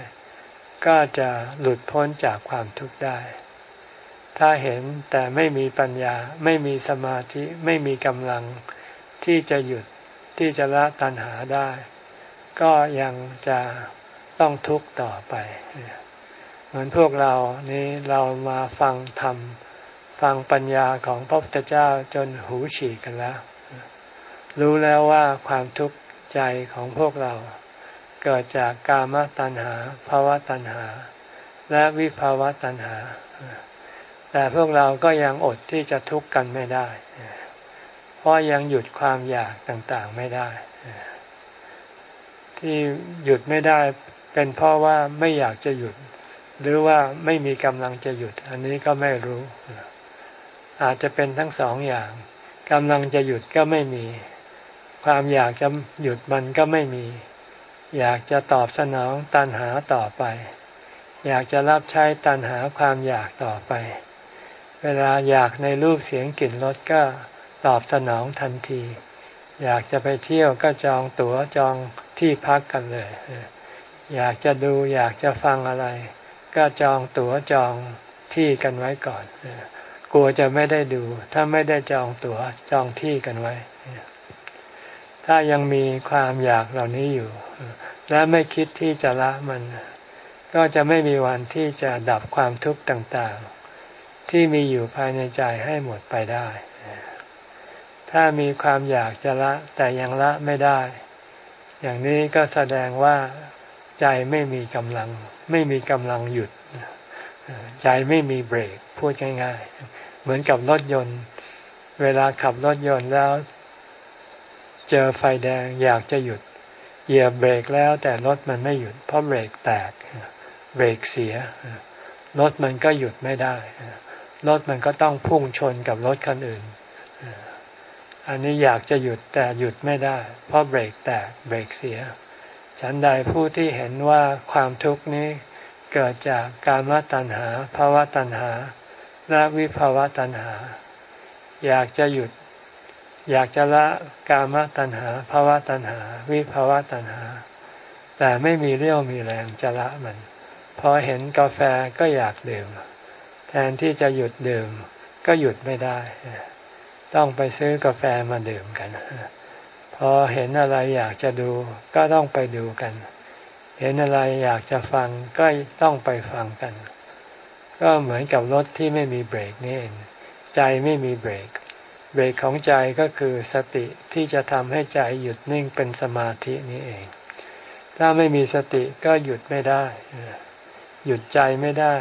ก็จะหลุดพ้นจากความทุกข์ได้ ถ้าเห็นแต่ไม่มีปัญญาไม่มีสมาธิไม่มีกำลังที่จะหยุดที่จะละตัณหาได้ ก็ยังจะต้องทุกข์ต่อไป เหมือนพวกเรานี้เรามาฟังธรรม ฟังปัญญาของพระพุทธเจ้าจนหูฉีกกันแล้ว รู้แล้วว่าความทุกข์ใจของพวกเรา เกิดจากกามตัณหาภาวะตัณหา และวิภาวะตัณหา แต่พวกเราก็ยังอดที่จะทุกข์กันไม่ได้ เพราะยังหยุดความอยากต่างๆไม่ได้ ที่หยุดไม่ได้เป็นเพราะว่าไม่อยากจะหยุดหรือว่าไม่มีกำลังจะหยุด อันนี้ก็ไม่รู้ อาจจะเป็นทั้งสองอย่างกำลังจะหยุดก็ไม่มี ความอยากจะหยุดมันก็ไม่มี อยากจะตอบสนองตันหาต่อไป อยากจะรับใช้ตันหาความอยากต่อไป เวลาอยากในรูปเสียงกลิ่นรสก็ตอบสนองทันที อยากจะไปเที่ยวก็จองตั๋วจองที่พักกันเลย อยากจะดูอยากจะฟังอะไร ก็จองตั๋วจองที่กันไว้ก่อน กลัวจะไม่ได้ดู ถ้าไม่ได้จองตั๋วจองที่กันไว้ ถ้ายังมีความอยากเหล่านี้อยู่ และไม่คิดที่จะละมัน ก็จะไม่มีวันที่จะดับความทุกข์ต่างๆ ที่มีอยู่ภายในใจให้หมดไปได้ ถ้ามีความอยากจะละแต่ยังละไม่ได้ อย่างนี้ก็แสดงว่าใจไม่มีกำลัง ไม่มีกำลังหยุดใจไม่มีเบรกพูดง่ายๆ เหมือนกับรถยนต์ เวลาขับรถยนต์แล้ว เจอไฟแดงอยากจะหยุด เหยียบเบรกแล้วแต่รถมันไม่หยุด เพราะเบรกแตก เบรกเสีย รถมันก็หยุดไม่ได้ รถมันก็ต้องพุ่งชนกับรถคันอื่น อันนี้อยากจะหยุดแต่หยุดไม่ได้ เพราะเบรกแตกเบรกเสีย ฉันใดผู้ที่เห็นว่าความทุกข์นี้เกิดจากการมตัณหาภาวะตัณหา ละวิภาวะตัณหา อยากจะหยุด อยากจะละกามตัณหาภาวะตัณหา วิภาวะตัณหา แต่ไม่มีเรี่ยวมีแรงจะละมัน พอเห็นกาแฟก็อยากดื่ม แทนที่จะหยุดดื่ม ก็หยุดไม่ได้ ต้องไปซื้อกาแฟมาดื่มกัน พอเห็นอะไรอยากจะดูก็ต้องไปดูกัน เห็นอะไรอยากจะฟังก็ต้องไปฟังกัน ก็เหมือนกับรถที่ไม่มีเบรกนี่เองใจไม่มีเบรก เบรกของใจก็คือสติที่จะทำให้ใจหยุดนิ่งเป็นสมาธินี้เอง ถ้าไม่มีสติก็หยุดไม่ได้ หยุดใจไม่ได้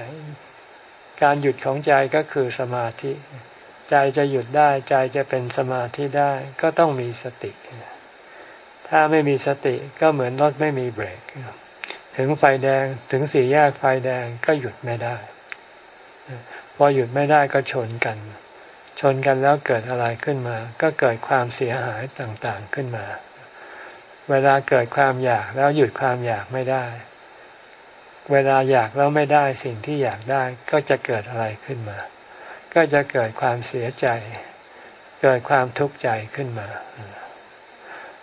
การหยุดของใจก็คือสมาธิ ใจจะหยุดได้ใจจะเป็นสมาธิได้ก็ต้องมีสติ ถ้าไม่มีสติก็เหมือนรถไม่มีเบรก ถึงไฟแดงถึงสี่แยกไฟแดงก็หยุดไม่ได้ อหยุดไม่ได้ก็ชนกัน ชนกันแล้วเกิดอะไรขึ้นมา ก็เกิดความเสียหายต่างๆขึ้นมา เวลาเกิดความอยากแล้วหยุดความอยากไม่ได้ เวลาอยากแล้วไม่ได้สิ่งที่อยากได้ก็จะเกิดอะไรขึ้นมา ก็จะเกิดความเสียใจ เกิดความทุกข์ใจขึ้นมา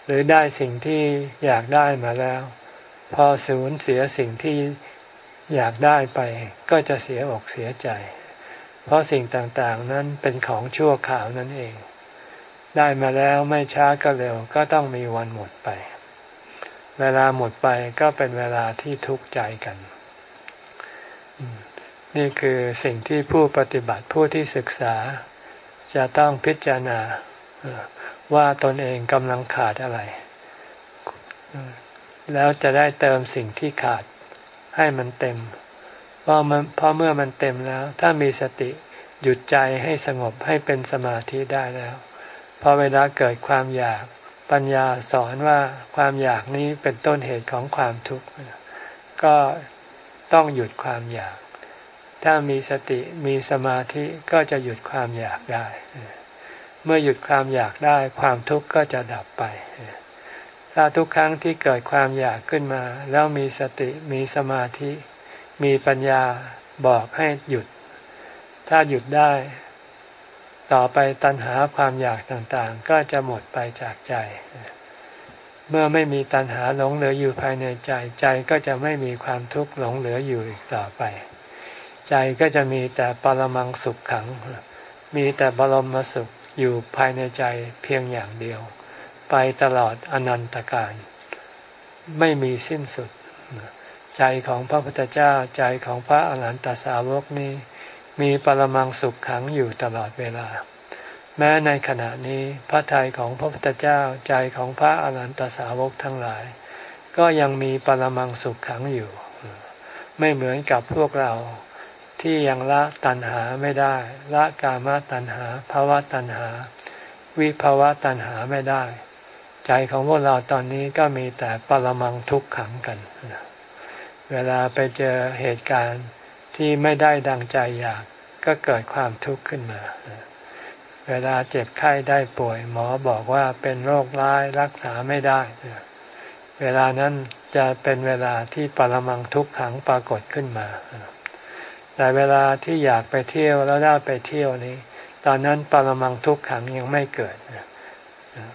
หรือได้สิ่งที่อยากได้มาแล้ว พอสูญเสียสิ่งที่อยากได้ไปก็จะเสียอกเสียใจ เพราะสิ่งต่างๆ นั้นเป็นของชั่วข่าวนั่นเอง ได้มาแล้วไม่ช้าก็เร็วก็ต้องมีวันหมดไป เวลาหมดไปก็เป็นเวลาที่ทุกข์ใจกัน นี่คือสิ่งที่ผู้ปฏิบัติผู้ที่ศึกษา จะต้องพิจารณาว่าตนเองกำลังขาดอะไร แล้วจะได้เติมสิ่งที่ขาดให้มันเต็ม เพราะมันเพราะเมื่อมันเต็มแล้ว ถ้ามีสติหยุดใจให้สงบให้เป็นสมาธิได้แล้วพอเวลาเกิดความอยากปัญญาสอนว่าความอยากนี้เป็นต้นเหตุของความทุกข์ก็ต้องหยุดความอยาก ถ้ามีสติมีสมาธิก็จะหยุดความอยากได้ เมื่อหยุดความอยากได้ความทุกข์ก็จะดับไป ถ้าทุกครั้งที่เกิดความอยากขึ้นมา แล้วมีสติมีสมาธิ มีปัญญาบอกให้หยุด ถ้าหยุดได้ ต่อไปตัณหาความอยากต่างๆ ก็จะหมดไปจากใจ เมื่อไม่มีตัณหาหลงเหลืออยู่ภายในใจ ใจก็จะไม่มีความทุกข์หลงเหลืออยู่อีกต่อไป ใจก็จะมีแต่ปรมังสุขขัง มีแต่บรมสุขอยู่ภายในใจเพียงอย่างเดียว ไปตลอดอนันตการ ไม่มีสิ้นสุด ใจของพระพุทธเจ้าใจของพระอรหันตสาวกนี้ มีปรมังสุขขังอยู่ตลอดเวลา แม้ในขณะนี้พระทัยของพระพุทธเจ้าใจของพระอรหันตสาวกทั้งหลาย ก็ยังมีปรมังสุขขังอยู่ ไม่เหมือนกับพวกเราที่ยังละตัณหาไม่ได้ ละกามตัณหาภาวะตัณหา วิภาวะตัณหาไม่ได้ ใจของพวกเราตอนนี้ก็มีแต่ปรมังทุกขังกัน เวลาไปเจอเหตุการณ์ที่ไม่ได้ดังใจอยากก็เกิดความทุกข์ขึ้นมา เวลาเจ็บไข้ได้ป่วย หมอบอกว่าเป็นโรคร้ายรักษาไม่ได้ เวลานั้นจะเป็นเวลาที่ปรมังทุกขังปรากฏขึ้นมา แต่เวลาที่อยากไปเที่ยวแล้วได้ไปเที่ยวนี้ ตอนนั้นปรมังทุกขังยังไม่เกิด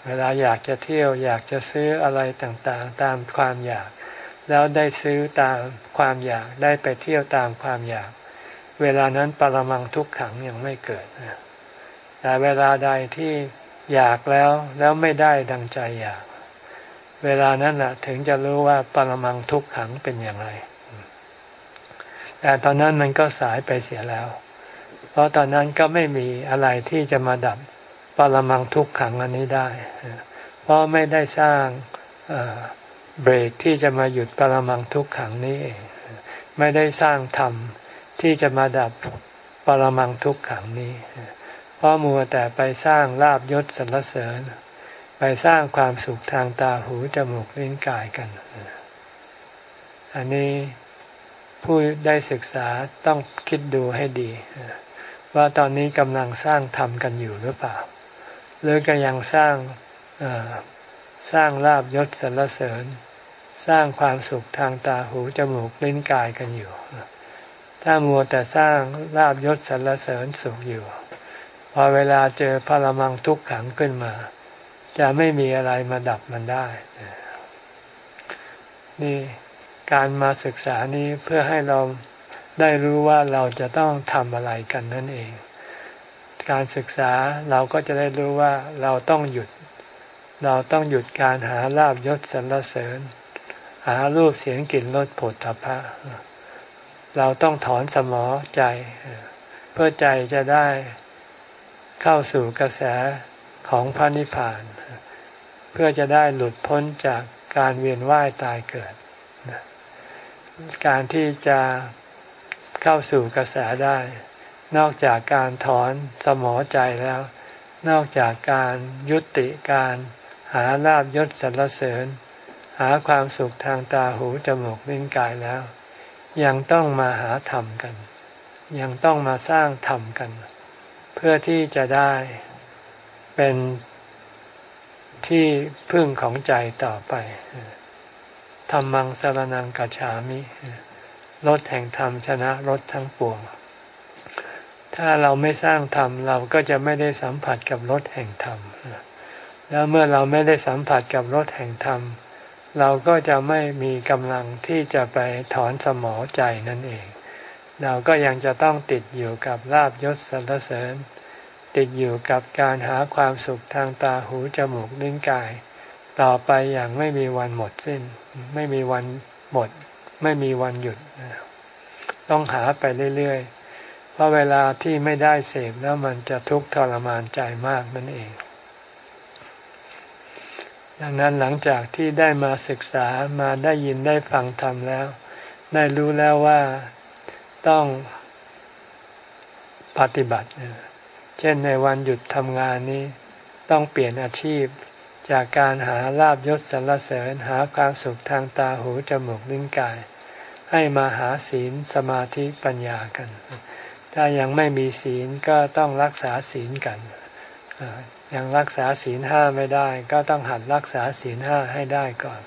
เวลาอยากจะเที่ยวอยากจะซื้ออะไรต่างๆ ตามความอยาก แล้วได้ซื้อตามความอยากได้ไปเที่ยวตามความอยาก เวลานั้นปรมังทุกขังยังไม่เกิดแต่เวลาใดที่อยากแล้วแล้วไม่ได้ดังใจอยาก เวลานั้นแหละถึงจะรู้ว่าปรมังทุกขังเป็นอย่างไร แต่ตอนนั้นมันก็สายไปเสียแล้ว เพราะตอนนั้นก็ไม่มีอะไรที่จะมาดับปรมังทุกขังอันนี้ได้ เพราะไม่ได้สร้าง เบรกที่จะมาหยุดปรมังทุกขังนี้เอง ไม่ได้สร้างธรรมที่จะมาดับปรมังทุกขังนี้ เพราะมัวแต่ไปสร้างลาบยศสรรเสริญ ไปสร้างความสุขทางตาหูจมูกลิ้นกายกัน อันนี้ผู้ได้ศึกษาต้องคิดดูให้ดี ว่าตอนนี้กำลังสร้างธรรมกันอยู่หรือเปล่า หรือก็ยังสร้าง สร้างลาบยศสรรเสริญ สร้างความสุขทางตาหูจมูกลิ้นกายกันอยู่ ถ้ามัวแต่สร้างลาบยศสรรเสริญสุขอยู่ พอเวลาเจอพลมังทุกขังขึ้นมา จะไม่มีอะไรมาดับมันได้ นี่การมาศึกษานี้เพื่อให้เราได้รู้ว่าเราจะต้องทำอะไรกันนั่นเอง การศึกษาเราก็จะได้รู้ว่าเราต้องหยุด เราต้องหยุดการหาลาบยศสรรเสริญ หารูปเสียงกลิ่นรสผลทพะเราต้องถอนสมอใจ เพื่อใจจะได้เข้าสู่กระแสของพระนิพพาน เพื่อจะได้หลุดพ้นจากการเวียนว่ายตายเกิด การที่จะเข้าสู่กระแสได้ นอกจากการถอนสมอใจแล้ว นอกจากการยุติการ หาลาบยศสรรเสริญ หาความสุขทางตาหูจมูกลิ้นกายแล้ว ยังต้องมาหาธรรมกัน ยังต้องมาสร้างธรรมกัน เพื่อที่จะได้เป็นที่พึ่งของใจต่อไปธรรมังสารนังกัจฉามิรถแห่งธรรมชนะรถทั้งปวง ถ้าเราไม่สร้างธรรมเราก็จะไม่ได้สัมผัสกับรถแห่งธรรม แล้วเมื่อเราไม่ได้สัมผัสกับรถแห่งธรรม เราก็จะไม่มีกำลังที่จะไปถอนสมอใจนั่นเอง เราก็ยังจะต้องติดอยู่กับลาบยศสรรเสริญ ติดอยู่กับการหาความสุขทางตาหูจมูกลิ้นกาย ต่อไปอย่างไม่มีวันหมดสิ้น ไม่มีวันหมด ไม่มีวันหยุด ต้องหาไปเรื่อยๆ เพราะเวลาที่ไม่ได้เสพแล้วมันจะทุกข์ทรมานใจมากนั่นเอง ดังนั้นหลังจากที่ได้มาศึกษามาได้ยินได้ฟังธรรมแล้ว ได้รู้แล้วว่าต้องปฏิบัติ เช่นในวันหยุดทำงานนี้ต้องเปลี่ยนอาชีพ จากการหาลาบยศสรรเสริญหาความสุขทางตาหูจมูกลิ้นกาย ให้มาหาศีลสมาธิปัญญากัน ถ้ายังไม่มีศีลก็ต้องรักษาศีลกัน ยังรักษาศีลห้าไม่ได้ ก็ต้องหัดรักษาศีลห้าให้ได้ก่อน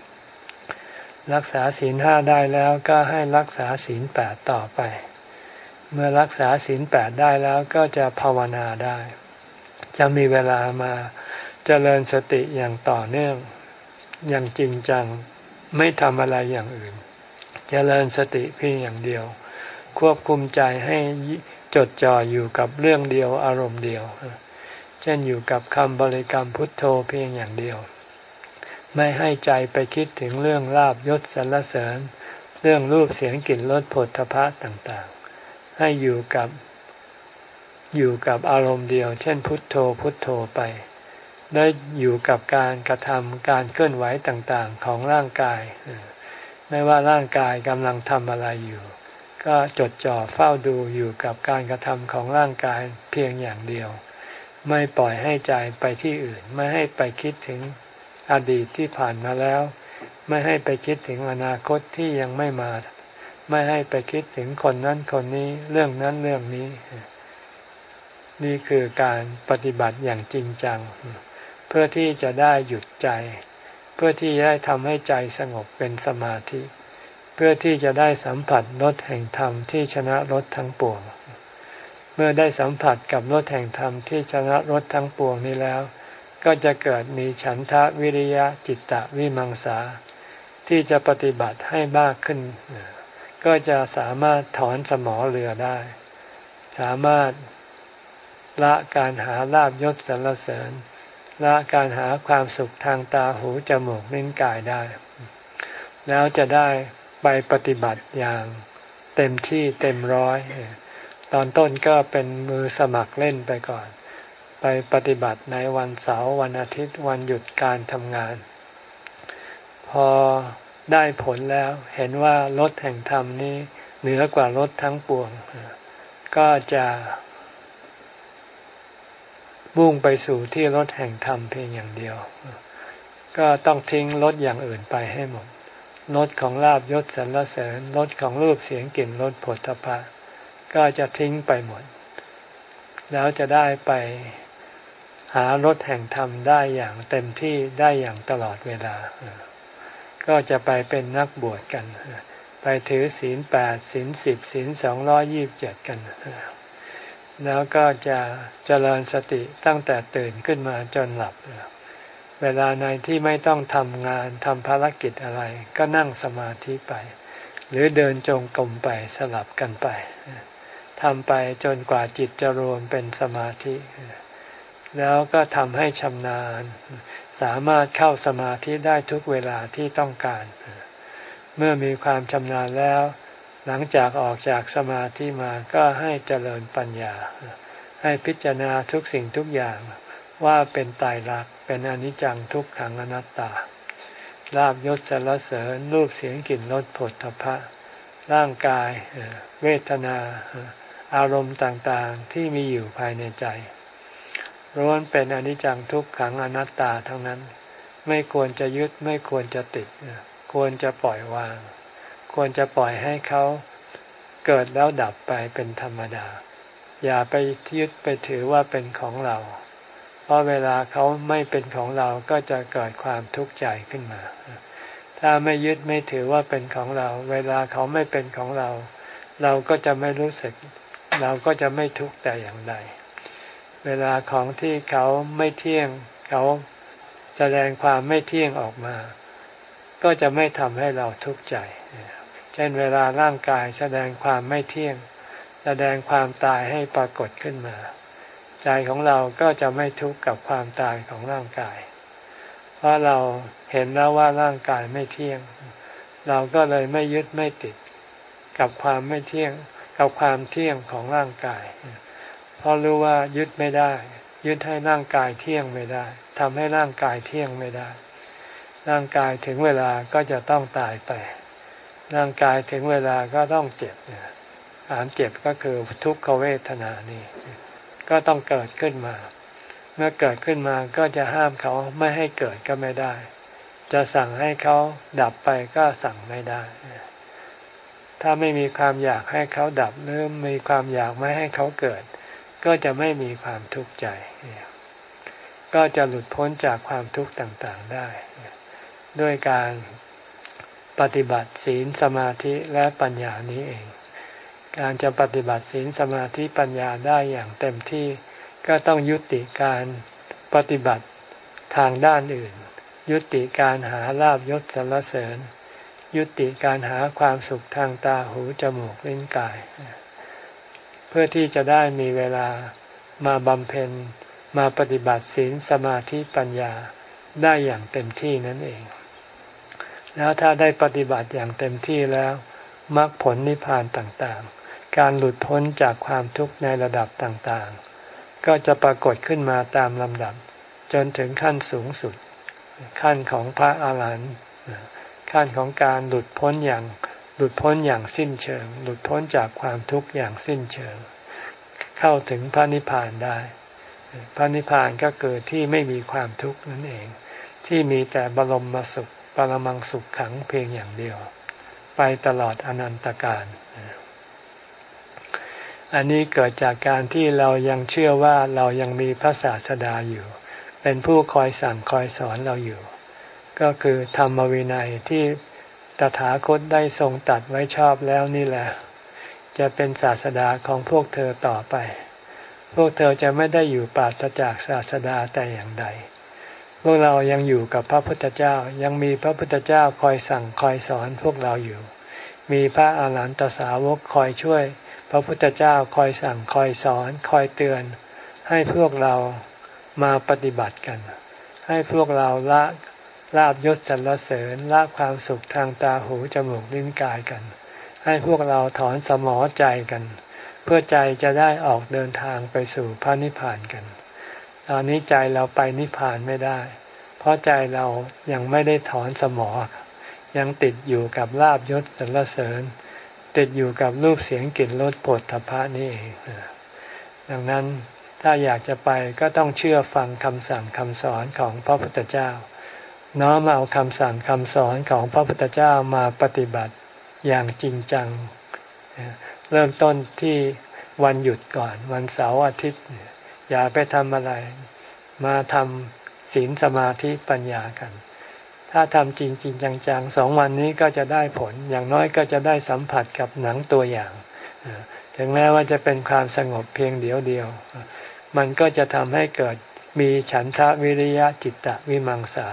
รักษาศีลห้าได้แล้วก็ให้รักษาศีลแปดต่อไป เมื่อรักษาศีลแปดได้แล้วก็จะภาวนาได้ จะมีเวลามาเจริญสติอย่างต่อเนื่อง อย่างจริงจังไม่ทำอะไรอย่างอื่นเจริญสติเพียงอย่างเดียว ควบคุมใจให้จดจ่ออยู่กับเรื่องเดียวอารมณ์เดียว เช่นอยู่กับคำบริกรรมพุทโธเพียงอย่างเดียว ไม่ให้ใจไปคิดถึงเรื่องลาบยศสรรเสริญ เรื่องรูปเสียงกลิ่นรสผลทพะต่างๆ ให้อยู่กับอยู่กับอารมณ์เดียว เช่น พุทโธพุทโธไป ได้อยู่กับการกระทำการเคลื่อนไหวต่างๆของร่างกาย ไม่ว่าร่างกายกำลังทำอะไรอยู่ ก็จดจ่อเฝ้าดูอยู่กับการกระทำของร่างกายเพียงอย่างเดียว ไม่ปล่อยให้ใจไปที่อื่น ไม่ให้ไปคิดถึงอดีตที่ผ่านมาแล้ว ไม่ให้ไปคิดถึงอนาคตที่ยังไม่มา ไม่ให้ไปคิดถึงคนนั้นคนนี้เรื่องนั้นเรื่องนี้ นี่คือการปฏิบัติอย่างจริงจัง เพื่อที่จะได้หยุดใจ เพื่อที่จะได้ทำให้ใจสงบเป็นสมาธิ เพื่อที่จะได้สัมผัสรสแห่งธรรมที่ชนะรสทั้งปวง เมื่อได้สัมผัสกับรสแห่งธรรมที่ชนะรสทั้งปวงนี้แล้ว ก็จะเกิดมีฉันทะวิริยะจิตตะวิมังสา ที่จะปฏิบัติให้มากขึ้น ก็จะสามารถถอนสมอเรือได้ สามารถละการหาลาบยศสรรเสริญละการหาความสุขทางตาหูจมูกลิ้นกายได้ แล้วจะได้ไปปฏิบัติอย่างเต็มที่เต็มร้อย ตอนต้นก็เป็นมือสมัครเล่นไปก่อน ไปปฏิบัติในวันเสาร์วันอาทิตย์วันหยุดการทำงาน พอได้ผลแล้วเห็นว่ารถแห่งธรรมนี้เหนือกว่ารถทั้งปวง ก็จะบุ่งไปสู่ที่รถแห่งธรรมเพียงอย่างเดียว ก็ต้องทิ้งรถอย่างอื่นไปให้หมดรถของลาบยศสรรเสริญรถของรูปเสียงกลิ่นรถผลทพะ ก็จะทิ้งไปหมด แล้วจะได้ไปหารถแห่งธรรมได้อย่างเต็มที่ได้อย่างตลอดเวลา ก็จะไปเป็นนักบวชกัน ไปถือศีลแปดศีลสิบศีลสองร้อยี่บเจ็ดกัน แล้วก็จะเจริญสติตั้งแต่ตื่นขึ้นมาจนหลับ เวลาในที่ไม่ต้องทำงานทำภารกิจอะไร ก็นั่งสมาธิไป หรือเดินจงกรมไปสลับกันไป ทำไปจนกว่าจิตจะรวมเป็นสมาธิ แล้วก็ทำให้ชำนาญ สามารถเข้าสมาธิได้ทุกเวลาที่ต้องการ เมื่อมีความชำนาญแล้ว หลังจากออกจากสมาธิมาก็ให้เจริญปัญญา ให้พิจารณาทุกสิ่งทุกอย่างว่าเป็นตายรักเป็นอนิจจังทุกขังอนัตตาลาบยศสรรเสริญรูปเสียงกลิ่นรสผลทพะร่างกายเวทนา อารมณ์ต่างๆที่มีอยู่ภายในใจร้วนเป็นอนิจจังทุกขังอนัตตาทั้งนั้น ไม่ควรจะยึดไม่ควรจะติด ควรจะปล่อยวาง ควรจะปล่อยให้เขาเกิดแล้วดับไปเป็นธรรมดา อย่าไปยึดไปถือว่าเป็นของเรา เพราะเวลาเขาไม่เป็นของเราก็จะเกิดความทุกข์ใจขึ้นมา ถ้าไม่ยึดไม่ถือว่าเป็นของเรา เวลาเขาไม่เป็นของเรา เราก็จะไม่รู้สึก เราก็จะไม่ทุกข์แต่อย่างใด เวลาของที่เขาไม่เที่ยง เขาแสดงความไม่เที่ยงออกมา ก็จะไม่ทำให้เราทุกข์ใจ เช่นเวลาร่างกายแสดงความไม่เที่ยง แสดงความตายให้ปรากฏขึ้นมา ใจใจของเราก็จะไม่ทุกข์กับความตายของร่างกาย เพราะเราเห็นแล้วว่าร่างกายไม่เที่ยง เราก็เลยไม่ยึดไม่ติดกับความไม่เที่ยง กับความเที่ยงของร่างกาย เพราะรู้ว่ายึดไม่ได้ ยึดให้ร่างกายเที่ยงไม่ได้ทำให้ร่างกายเที่ยงไม่ได้ ร่างกายถึงเวลาก็จะต้องตายไป ร่างกายถึงเวลาก็ต้องเจ็บถามเจ็บก็คือทุกขเวทนานี่ก็ต้องเกิดขึ้นมา เมื่อเกิดขึ้นมาก็จะห้ามเขาไม่ให้เกิดก็ไม่ได้ จะสั่งให้เขาดับไปก็สั่งไม่ได้ ถ้าไม่มีความอยากให้เขาดับหรือมีความอยากไม่ให้เขาเกิด ก็จะไม่มีความทุกข์ใจ ก็จะหลุดพ้นจากความทุกข์ต่างๆได้ ด้วยการปฏิบัติศีลสมาธิและปัญญานี้เอง การจะปฏิบัติศีลสมาธิปัญญาได้อย่างเต็มที่ ก็ต้องยุติการปฏิบัติทางด้านอื่น ยุติการหาลาบยศสรรเสริญ ยุติการหาความสุขทางตาหูจมูกลิ้นกาย เพื่อที่จะได้มีเวลามาบำเพ็ญมาปฏิบัติศีลสมาธิปัญญาได้อย่างเต็มที่นั่นเอง แล้วถ้าได้ปฏิบัติอย่างเต็มที่แล้วมรรคผลนิพพานต่างๆ การหลุดพ้นจากความทุกข์ในระดับต่างๆ ก็จะปรากฏขึ้นมาตามลำดับ จนถึงขั้นสูงสุด ขั้นของพระอาหารหันต์ ขั้นของการหลุดพ้นอย่างหลุดพ้นอย่างสิ้นเชิง หลุดพ้นจากความทุกข์อย่างสิ้นเชิง เข้าถึงพระนิพพานได้ พระนิพพานก็เกิดที่ไม่มีความทุกข์นั่นเอง ที่มีแต่บรมมสุขปรมังสุขขังเพียงอย่างเดียว ไปตลอดอนันตการ อันนี้เกิดจากการที่เรายังเชื่อว่าเรายังมีพระศาสดาอยู่ เป็นผู้คอยสั่งคอยสอนเราอยู่ ก็คือธรรมวินัยที่ตถาคตได้ทรงตัดไว้ชอบแล้วนี่แหละ จะเป็นศาสดาของพวกเธอต่อไป พวกเธอจะไม่ได้อยู่ปราศจากศาสดาแต่อย่างใด พวกเรายังอยู่กับพระพุทธเจ้ายังมีพระพุทธเจ้าคอยสั่งคอยสอนพวกเราอยู่ มีพระอาหารหันตสาวกคอยช่วย พระพุทธเจ้าคอยสั่งคอยสอนคอยเตือน ให้พวกเรามาปฏิบัติกัน ให้พวกเราละ ลาบยศสรรเสริญละความสุขทางตาหูจมูกลิ้นกายกัน ให้พวกเราถอนสมอใจกัน เพื่อใจจะได้ออกเดินทางไปสู่พระนิพพานกัน ตอนนี้ใจเราไปนิพพานไม่ได้ เพราะใจเรายังไม่ได้ถอนสมอ ยังติดอยู่กับลาบยศสรรเสริญ ติดอยู่กับรูปเสียงกลิ่นรสปวดทพะนี่เองดังนั้นถ้าอยากจะไปก็ต้องเชื่อฟังคำสั่งคำสอนของพระพุทธเจ้า น้อมเอาคำสั่งคำสอนของพระพุทธเจ้ามาปฏิบัติอย่างจริงจัง เริ่มต้นที่วันหยุดก่อน วันเสาร์อาทิตย์ อย่าไปทำอะไร มาทำศีลสมาธิปัญญากัน ถ้าทำจริงจริงจังๆสองวันนี้ก็จะได้ผลอย่างน้อยก็จะได้สัมผัสกับหนังตัวอย่าง ถึงแม้ว่าจะเป็นความสงบเพียงเดียวเดียว มันก็จะทำให้เกิดมีฉันทะวิริยะจิตตะวิมังสา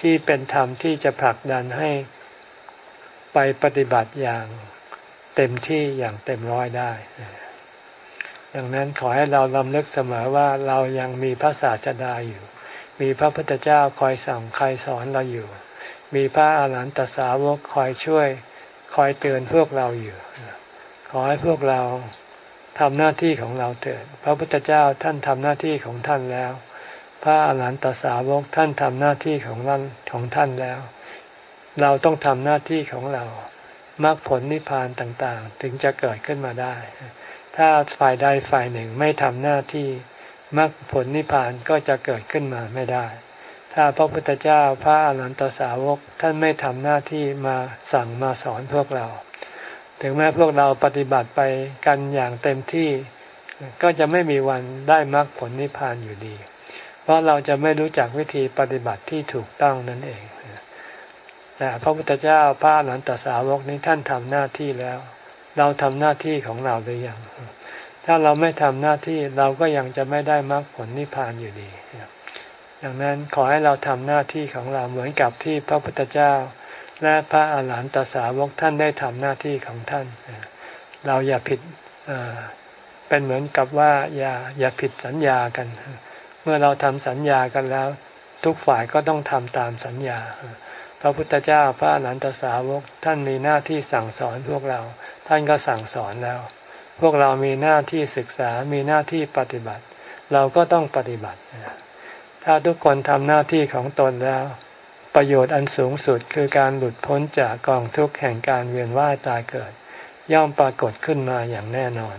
ที่เป็นธรรมที่จะผลักดันให้ไปปฏิบัติอย่างเต็มที่อย่างเต็มร้อยได้ ดังนั้นขอให้เราลำลึกเสมอว่าเรายังมีพระศาสดาอยู่ มีพระพุทธเจ้าคอยสั่งคอยสอนเราอยู่ มีพระอาหารหันตสาวกคอยช่วย คอยเตือนพวกเราอยู่ ขอให้พวกเราทำหน้าที่ของเราเถิด พระพุทธเจ้าท่านทำหน้าที่ของท่านแล้ว พระอาหารหันตสาวกท่านทำหน้าที่ของท่านของท่านแล้ว เราต้องทำหน้าที่ของเรามรรคผลนิพพานต่างๆ ถึงจะเกิดขึ้นมาได้ ถ้าฝ่ายใดฝ่ายหนึ่งไม่ทำหน้าที่มรรคผลนิพพานก็จะเกิดขึ้นมาไม่ได้ ถ้าพระพุทธเจ้าพระอรหันตสาวกท่านไม่ทำหน้าที่มาสั่งมาสอนพวกเรา ถึงแม้พวกเราปฏิบัติไปกันอย่างเต็มที่ ก็จะไม่มีวันได้มรรคผลนิพพานอยู่ดี เพราะเราจะไม่รู้จักวิธีปฏิบัติที่ถูกต้องนั่นเองแต่พระพุทธเจ้าพระอรหันตสาวกนี้ท่านทำหน้าที่แล้ว เราทำหน้าที่ของเราหรือยังถ้าเราไม่ทำหน้าที่เราก็ยังจะไม่ได้มรรคผลนิพพานอยู่ดีดังนั้นขอให้เราทำหน้าที่ของเราเหมือนกับที่พระพุทธเจ้า และพระอาหารหันตสาวกท่านได้ทำหน้าที่ของท่าน เราอย่าผิดเป็นเหมือนกับว่าอย่าอย่าผิดสัญญากันเมื่อเราทำสัญญากันแล้ว ทุกฝ่ายก็ต้องทำตามสัญญา พระพุทธเจ้าพระอนันตสาวกท่านมีหน้าที่สั่งสอนพวกเรา ท่านก็สั่งสอนแล้ว พวกเรามีหน้าที่ศึกษา มีหน้าที่ปฏิบัติ เราก็ต้องปฏิบัติ ถ้าทุกคนทำหน้าที่ของตนแล้ว ประโยชน์อันสูงสุดคือการหลุดพ้นจากกองทุกข์แห่งการเวียนว่ายตายเกิด ย่อมปรากฏขึ้นมาอย่างแน่นอน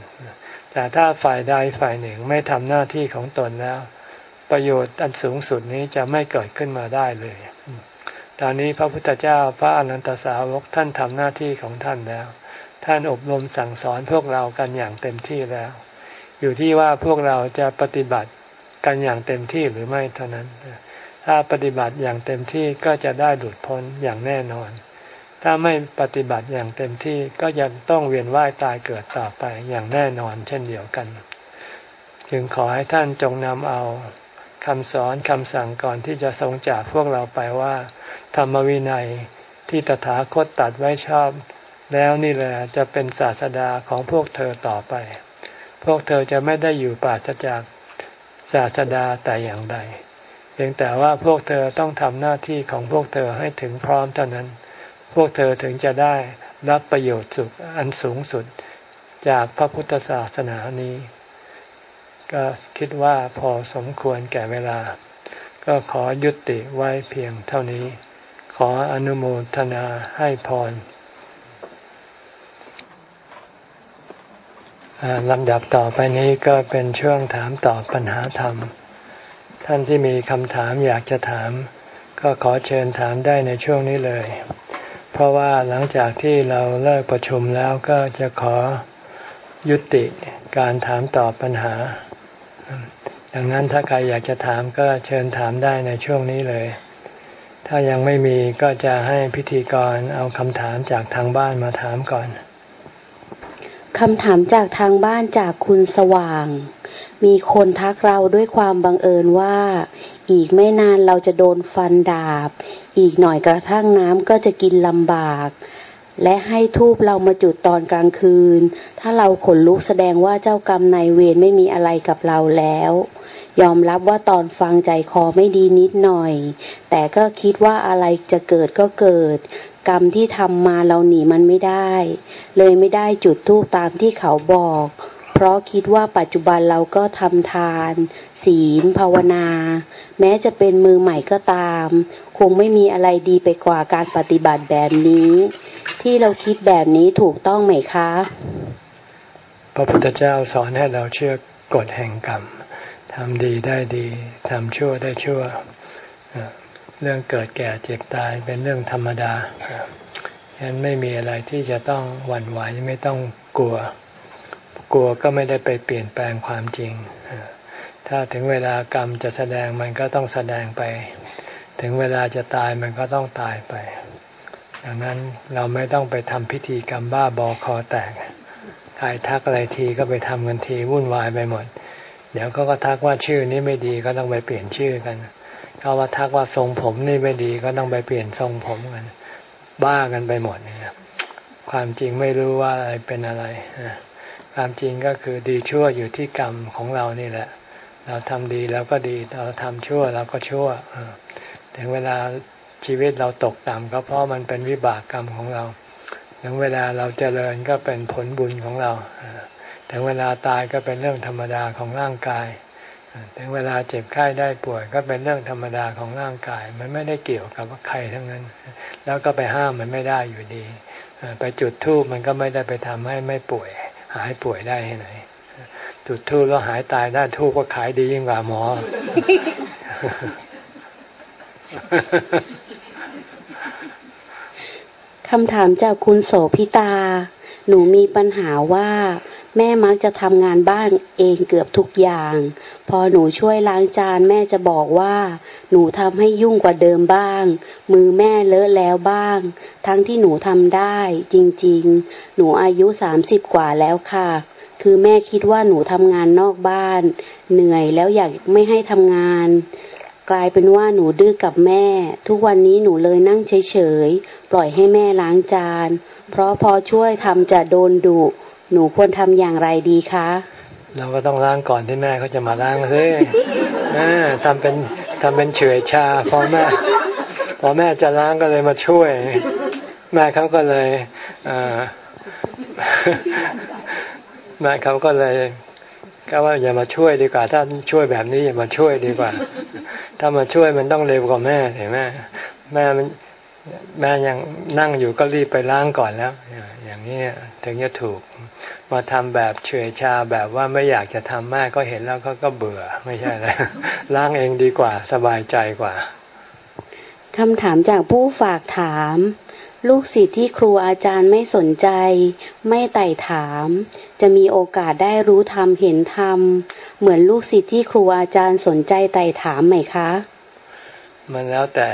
แต่ถ้าฝ่ายใดฝ่ายหนึ่งไม่ทำหน้าที่ของตนแล้ว ประโยชน์อันสูงสุดนี้จะไม่เกิดขึ้นมาได้เลย ตอนนี้พระพุทธเจ้าพระอนันตสาวกท่านทำหน้าที่ของท่านแล้ว ท่านอบรมสั่งสอนพวกเรากันอย่างเต็มที่แล้ว อยู่ที่ว่าพวกเราจะปฏิบัติกันอย่างเต็มที่หรือไม่เท่านั้น ถ้าปฏิบัติอย่างเต็มที่ก็จะได้หลุดพ้นอย่างแน่นอน ถ้าไม่ปฏิบัติอย่างเต็มที่ก็ยังต้องเวียนว่ายตายเกิดต่อไปอย่างแน่นอนเช่นเดียวกัน จึงขอให้ท่านจงนำเอา คำสอนคำสั่งก่อนที่จะทรงจากพวกเราไปว่า ธรรมวินัยที่ตถาคตตัดไว้ชอบ แล้วนี่แหละจะเป็นศาสดาของพวกเธอต่อไป พวกเธอจะไม่ได้อยู่ปราศจากศาสดาแต่อย่างใดเพียงแต่ว่าพวกเธอต้องทำหน้าที่ของพวกเธอให้ถึงพร้อมเท่านั้น พวกเธอถึงจะได้รับประโยชน์สุขอันสูงสุดจากพระพุทธศาสนานี้ ก็คิดว่าพอสมควรแก่เวลา ก็ขอยุติไว้เพียงเท่านี้ ขออนุโมทนาให้พรลำดับต่อไปนี้ก็เป็นช่วงถามตอบปัญหาธรรม ท่านที่มีคำถามอยากจะถาม ก็ขอเชิญถามได้ในช่วงนี้เลย เพราะว่าหลังจากที่เราเลิกประชุมแล้วก็จะขอยุติการถามตอบปัญหา ดังนั้นถ้าใครอยากจะถามก็เชิญถามได้ในช่วงนี้เลย ถ้ายังไม่มีก็จะให้พิธีกรเอาคำถามจากทางบ้านมาถามก่อนคำถามจากทางบ้านจากคุณสว่าง มีคนทักเราด้วยความบังเอิญว่า อีกไม่นานเราจะโดนฟันดาบ อีกหน่อยกระทั่งน้ำก็จะกินลำบาก และให้ทูบเรามาจุดตอนกลางคืน ถ้าเราขนลุกแสดงว่าเจ้ากรรมนายเวรไม่มีอะไรกับเราแล้ว ยอมรับว่าตอนฟังใจคอไม่ดีนิดหน่อย แต่ก็คิดว่าอะไรจะเกิดก็เกิด กรรมที่ทำมาเราหนีมันไม่ได้ เลยไม่ได้จุดทูปตามที่เขาบอก เพราะคิดว่าปัจจุบันเราก็ทำทาน ศีล ภาวนา แม้จะเป็นมือใหม่ก็ตาม คงไม่มีอะไรดีไปกว่าการปฏิบัติแบบนี้ ที่เราคิดแบบนี้ถูกต้องไหมคะ พระพุทธเจ้าสอนให้เราเชื่อกฎแห่งกรรม ทำดีได้ดีทำชั่วได้ชั่ว เรื่องเกิดแก่เจ็บตายเป็นเรื่องธรรมดาฉะนั้นไม่มีอะไรที่จะต้องหวั่นไหวไม่ต้องกลัว กลัวก็ไม่ได้ไปเปลี่ยนแปลงความจริง ถ้าถึงเวลากรรมจะแสดงมันก็ต้องแสดงไป ถึงเวลาจะตายมันก็ต้องตายไป ดังนั้นเราไม่ต้องไปทำพิธีกรรมบ้าบอคอแตกใครทักอะไรทีก็ไปทำกันทีวุ่นวายไปหมด เดี๋ยวก็ก็ทักว่าชื่อนี้ไม่ดีก็ต้องไปเปลี่ยนชื่อกันเขาว่าทักว่าทรงผมนี่ไม่ดีก็ต้องไปเปลี่ยนทรงผมกัน บ้ากันไปหมดเนี่ยความจริงไม่รู้ว่าอะไรเป็นอะไรความจริงก็คือดีชั่วอยู่ที่กรรมของเรานี่แหละ เราทำดีแล้วก็ดี เราทำชั่วเราก็ชั่วถึงเวลาชีวิตเราตกต่ำก็เพราะมันเป็นวิบากกรรมของเรา ถึงเวลาเราเจริญก็เป็นผลบุญของเรา ถึงเวลาตายก็เป็นเรื่องธรรมดาของร่างกาย ถึงเวลาเจ็บไข้ได้ป่วย ก็เป็นเรื่องธรรมดาของร่างกาย มันไม่ได้เกี่ยวกับใครทั้งนั้น แล้วก็ไปห้ามมันไม่ได้อยู่ดี ไปจุดทูบมันก็ไม่ได้ไปทำให้ไม่ป่วย หายป่วยได้ที่ไหน จุดทูบแล้วหายตายได้ทูบก็ขายดียิ่งกว่าหมอ คำถามจากคุณโสพิตา หนูมีปัญหาว่า แม่มักจะทำงานบ้านเองเกือบทุกอย่าง พอหนูช่วยล้างจานแม่จะบอกว่า หนูทำให้ยุ่งกว่าเดิมบ้าง มือแม่เลอะแล้วบ้าง ทั้งที่หนูทำได้ จริงๆ หนูอายุสามสิบกว่าแล้วค่ะ คือแม่คิดว่าหนูทำงานนอกบ้าน เหนื่อยแล้วอยากไม่ให้ทำงาน กลายเป็นว่าหนูดื้อกับแม่ ทุกวันนี้หนูเลยนั่งเฉยๆ ปล่อยให้แม่ล้างจาน เพราะพอช่วยทำจะโดนดุ หนูควรทำอย่างไรดีคะ เราก็ต้องล้างก่อนที่แม่เขาจะมาล้างซิทำเป็นทำเป็นเฉยชาพอแม่พอแม่จะล้างก็เลยมาช่วย แม่เขาก็เลยแม่เขาก็เลยก็ว่าอย่ามาช่วยดีกว่า ถ้าช่วยแบบนี้อย่ามาช่วยดีกว่า ถ้ามาช่วยมันต้องเร็วกว่าแม่เห็นไหมแม่มัน แม่ยังนั่งอยู่ก็รีบไปล้างก่อนแล้ว อย่างนี้ถึงจะถูก มาทำแบบเฉยชาแบบว่าไม่อยากจะทำแม่ก็เห็นแล้วก็ก็เบื่อไม่ใช่แล้วล้างเองดีกว่า สบายใจกว่าคำถามจากผู้ฝากถาม ลูกศิษย์ที่ครูอาจารย์ไม่สนใจ ไม่ไต่ถาม จะมีโอกาสได้รู้ธรรมเห็นธรรม เหมือนลูกศิษย์ที่ครูอาจารย์สนใจไต่ถามไหมคะ มันแล้วแต่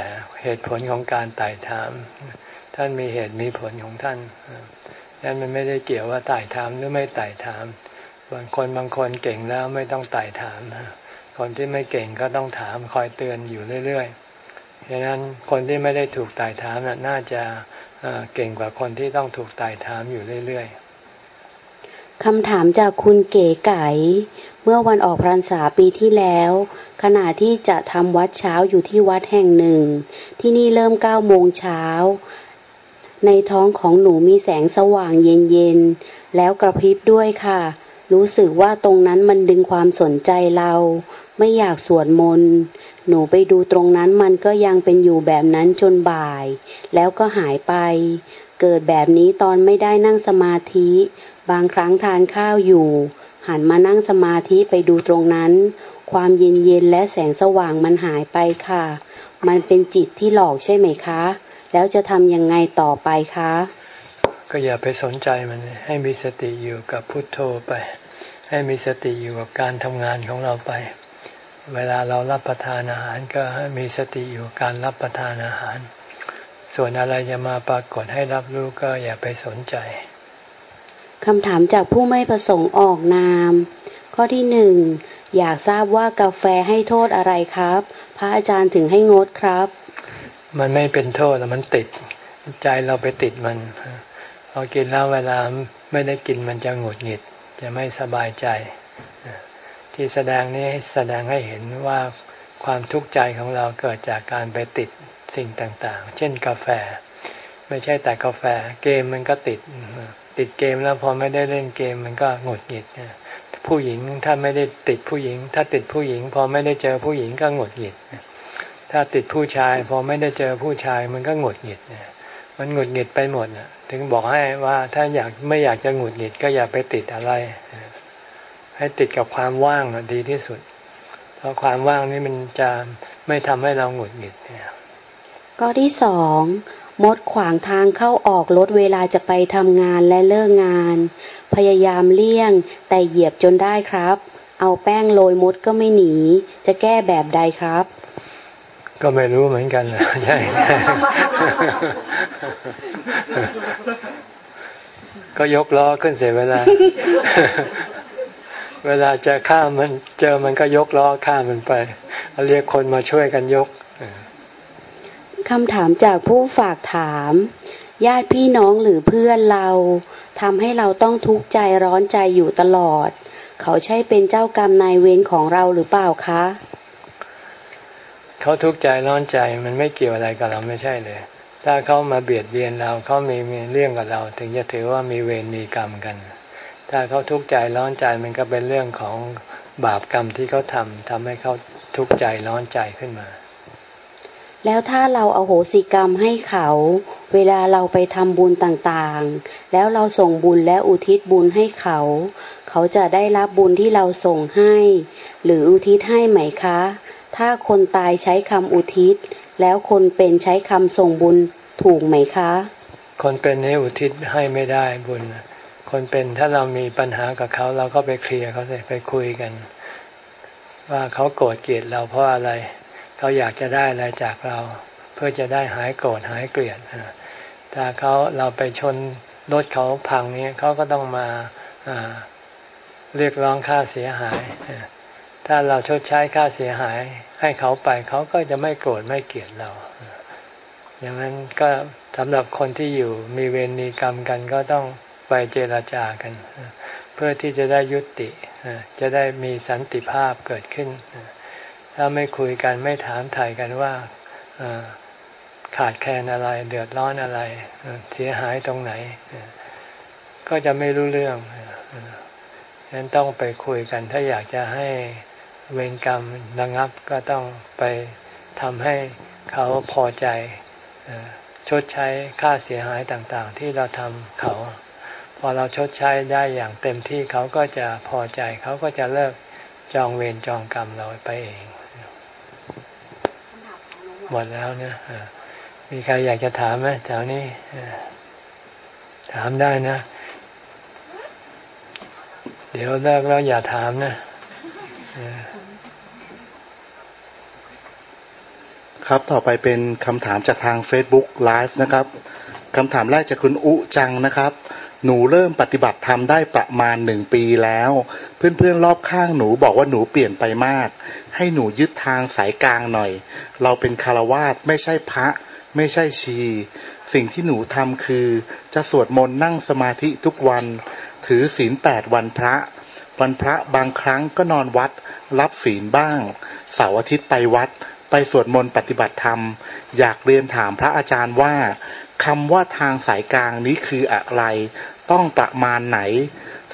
เหตุผลของการไต่ถาม ท่านมีเหตุมีผลของท่านนั้นมันไม่ได้เกี่ยวว่าไต่ถามหรือไม่ไต่ถามบางคนบางคนเก่งแล้วไม่ต้องไต่ถามคนที่ไม่เก่งก็ต้องถามคอยเตือนอยู่เรื่อยๆดังนั้นคนที่ไม่ได้ถูกไต่ถามน่าจะเก่งกว่าคนที่ต้องถูกไต่ถามอยู่เรื่อยๆคำถามจากคุณเก๋ไก่ เมื่อวันออกพรรษาปีที่แล้ว ขณะที่จะทำวัดเช้าอยู่ที่วัดแห่งหนึ่ง ที่นี่เริ่มเก้าโมงเช้า ในท้องของหนูมีแสงสว่างเย็นๆ แล้วกระพริบด้วยค่ะ รู้สึกว่าตรงนั้นมันดึงความสนใจเรา ไม่อยากสวดมนต์ หนูไปดูตรงนั้นมันก็ยังเป็นอยู่แบบนั้นจนบ่าย แล้วก็หายไป เกิดแบบนี้ตอนไม่ได้นั่งสมาธิ บางครั้งทานข้าวอยู่ หันมานั่งสมาธิไปดูตรงนั้น ความเย็นเย็นและแสงสว่างมันหายไปค่ะ มันเป็นจิตที่หลอกใช่ไหมคะ แล้วจะทำยังไงต่อไปคะ ก็อย่าไปสนใจมันให้มีสติอยู่กับพุทโธไป ให้มีสติอยู่กับการทำงานของเราไป เวลาเรารับประทานอาหารก็มีสติอยู่การรับประทานอาหาร ส่วนอะไรจะมาปรากฏให้รับรู้ก็อย่าไปสนใจ คำถามจากผู้ไม่ประสงค์ออกนาม ข้อที่หนึ่งอยากทราบว่ากาแฟให้โทษอะไรครับ พระอาจารย์ถึงให้งดครับ มันไม่เป็นโทษแต่มันติด ใจเราไปติดมันพอกินแล้วเวลาไม่ได้กินมันจะหงุดหงิด จะไม่สบายใจ ที่แสดงนี้แสดงให้เห็นว่าความทุกข์ใจของเราเกิดจากการไปติดสิ่งต่างๆ เช่นกาแฟ ไม่ใช่แต่กาแฟ เกมมันก็ติด ติดเกมแล้วพอไม่ได้เล่นเกมมันก็หงุดหงิดผู้หญิงถ้าไม่ได้ติดผู้หญิง ถ้าติดผู้หญิง พอไม่ได้เจอผู้หญิงก็หงุดหงิดถ้าติดผู้ชาย พอไม่ได้เจอผู้ชายมันก็หงุดหงิดมันหงุดหงิดไปหมดถึงบอกให้ว่าถ้าอยากไม่อยากจะหงุดหงิดก็อย่าไปติดอะไร ให้ติดกับความว่างดีที่สุด เพราะความว่างนี้มันจะไม่ทำให้เราหงุดหงิดก็ที่สอง มดขวางทางเข้าออกรถเวลาจะไปทำงานและเลิกงาน พยายามเลี่ยง แต่เหยียบจนได้ครับ เอาแป้งโรยมดก็ไม่หนี จะแก้แบบใดครับ ก็ไม่รู้เหมือนกันนะใช่ก็ยกล้อขึ้นเสียเวลา เวลาจะข้ามมันเจอมันก็ยกล้อข้ามมันไป เรียกคนมาช่วยกันยก คำถามจากผู้ฝากถาม ญาติพี่น้องหรือเพื่อนเราทำให้เราต้องทุกข์ใจร้อนใจอยู่ตลอด เขาใช่เป็นเจ้ากรรมนายเวรของเราหรือเปล่าคะ เขาทุกข์ใจร้อนใจมันไม่เกี่ยวอะไรกับเราไม่ใช่เลย ถ้าเขามาเบียดเบียนเราเขามีมีเรื่องกับเรา ถึงจะถือว่ามีเวรมีกรรมกัน ถ้าเขาทุกข์ใจร้อนใจมันก็เป็นเรื่องของบาปกรรมที่เขาทำทำให้เขาทุกข์ใจร้อนใจขึ้นมา แล้วถ้าเราเอาโหสิกรรมให้เขา เวลาเราไปทำบุญต่างๆ แล้วเราส่งบุญและอุทิศบุญให้เขา เขาจะได้รับบุญที่เราส่งให้ หรืออุทิศให้ไหมคะ ถ้าคนตายใช้คำอุทิศ แล้วคนเป็นใช้คำส่งบุญถูกไหมคะ คนเป็นนี้อุทิศให้ไม่ได้บุญ คนเป็นถ้าเรามีปัญหากับเขาเราก็ไปเคลียร์เขาเลยไปคุยกัน ว่าเขาโกรธเกลียดเราเพราะอะไร เขาอยากจะได้อะไรจากเรา เพื่อจะได้หายโกรธหายเกลียดถ้าเขาเราไปชนรถเขาพังนี้เขาก็ต้องมาเรียกร้องค่าเสียหาย ถ้าเราชดใช้ค่าเสียหาย ให้เขาไปเขาก็จะไม่โกรธไม่เกลียดเรา อย่างนั้นก็สำหรับคนที่อยู่มีเวรมีกรรมกันก็ต้องไปเจราจากัน เพื่อที่จะได้ยุติจะได้มีสันติภาพเกิดขึ้น ถ้าไม่คุยกันไม่ถามถ่ายกันว่าขาดแคลนอะไร เดือดร้อนอะไร เสียหายตรงไหน ก็จะไม่รู้เรื่องฉะนั้นต้องไปคุยกัน ถ้าอยากจะให้เวรกรรมระงับก็ต้องไปทำให้เขาพอใจชดใช้ค่าเสียหายต่างๆ ที่เราทำเขา พอเราชดใช้ได้อย่างเต็มที่เขาก็จะพอใจ เขาก็จะเลิกจองเวรจองกรรมเราไปเอง หมดแล้วเนี่ยมีใครอยากจะถามไหมแถวนี้ถามได้นะ เดี๋ยวเลิกแล้วอย่าถามนะ ครับต่อไปเป็นคำถามจากทาง Facebook Live นะครับคำถามแรกจากคุณอุจังนะครับ หนูเริ่มปฏิบัติธรรมได้ประมาณหนึ่งปีแล้ว เพื่อนๆรอบข้างหนูบอกว่าหนูเปลี่ยนไปมาก ให้หนูยึดทางสายกลางหน่อย เราเป็นคารวาสไม่ใช่พระ ไม่ใช่ชี สิ่งที่หนูทำคือ จะสวดมนต์นั่งสมาธิทุกวัน ถือศีลแปดวันพระ วันพระบางครั้งก็นอนวัด รับศีลบ้าง เสาร์อาทิตย์ไปวัด ไปสวดมนต์ปฏิบัติธรรม อยากเรียนถามพระอาจารย์ว่าคำว่าทางสายกลางนี้คืออะไร ต้องประมาณไหน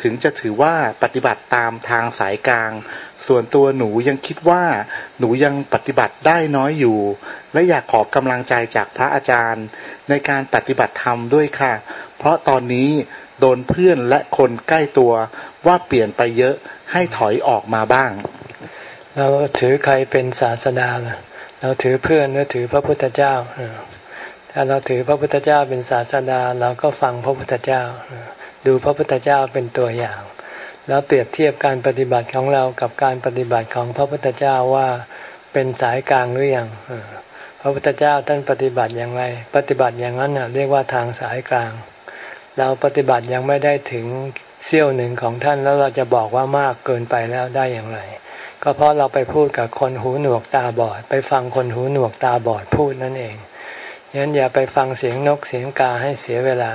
ถึงจะถือว่าปฏิบัติตามทางสายกลาง ส่วนตัวหนูยังคิดว่าหนูยังปฏิบัติได้น้อยอยู่ และอยากขอกำลังใจจากพระอาจารย์ ในการปฏิบัติธรรมด้วยค่ะ เพราะตอนนี้โดนเพื่อนและคนใกล้ตัวว่าเปลี่ยนไปเยอะให้ถอยออกมาบ้าง เราถือใครเป็นศาสดาล่ะเราถือเพื่อนหรือถือพระพุทธเจ้า ถ้าเราถือพระพุทธเจ้าเป็นศาสดาเราก็ฟังพระพุทธเจ้า ดูพระพุทธเจ้าเป็นตัวอย่าง แล้วเปรียบเทียบการปฏิบัติของเรากับการปฏิบัติของพระพุทธเจ้าว่าเป็นสายกลางหรือยังพระพุทธเจ้าท่านปฏิบัติอย่างไร ปฏิบัติอย่างนั้นเรียกว่าทางสายกลาง เราปฏิบัติยังไม่ได้ถึงเสี้ยวหนึ่งของท่านแล้วเราจะบอกว่ามากเกินไปแล้วได้อย่างไร ก็เพราะเราไปพูดกับคนหูหนวกตาบอด ไปฟังคนหูหนวกตาบอดพูดนั่นเอง งั้นอย่าไปฟังเสียงนกเสียงกาให้เสียเวลา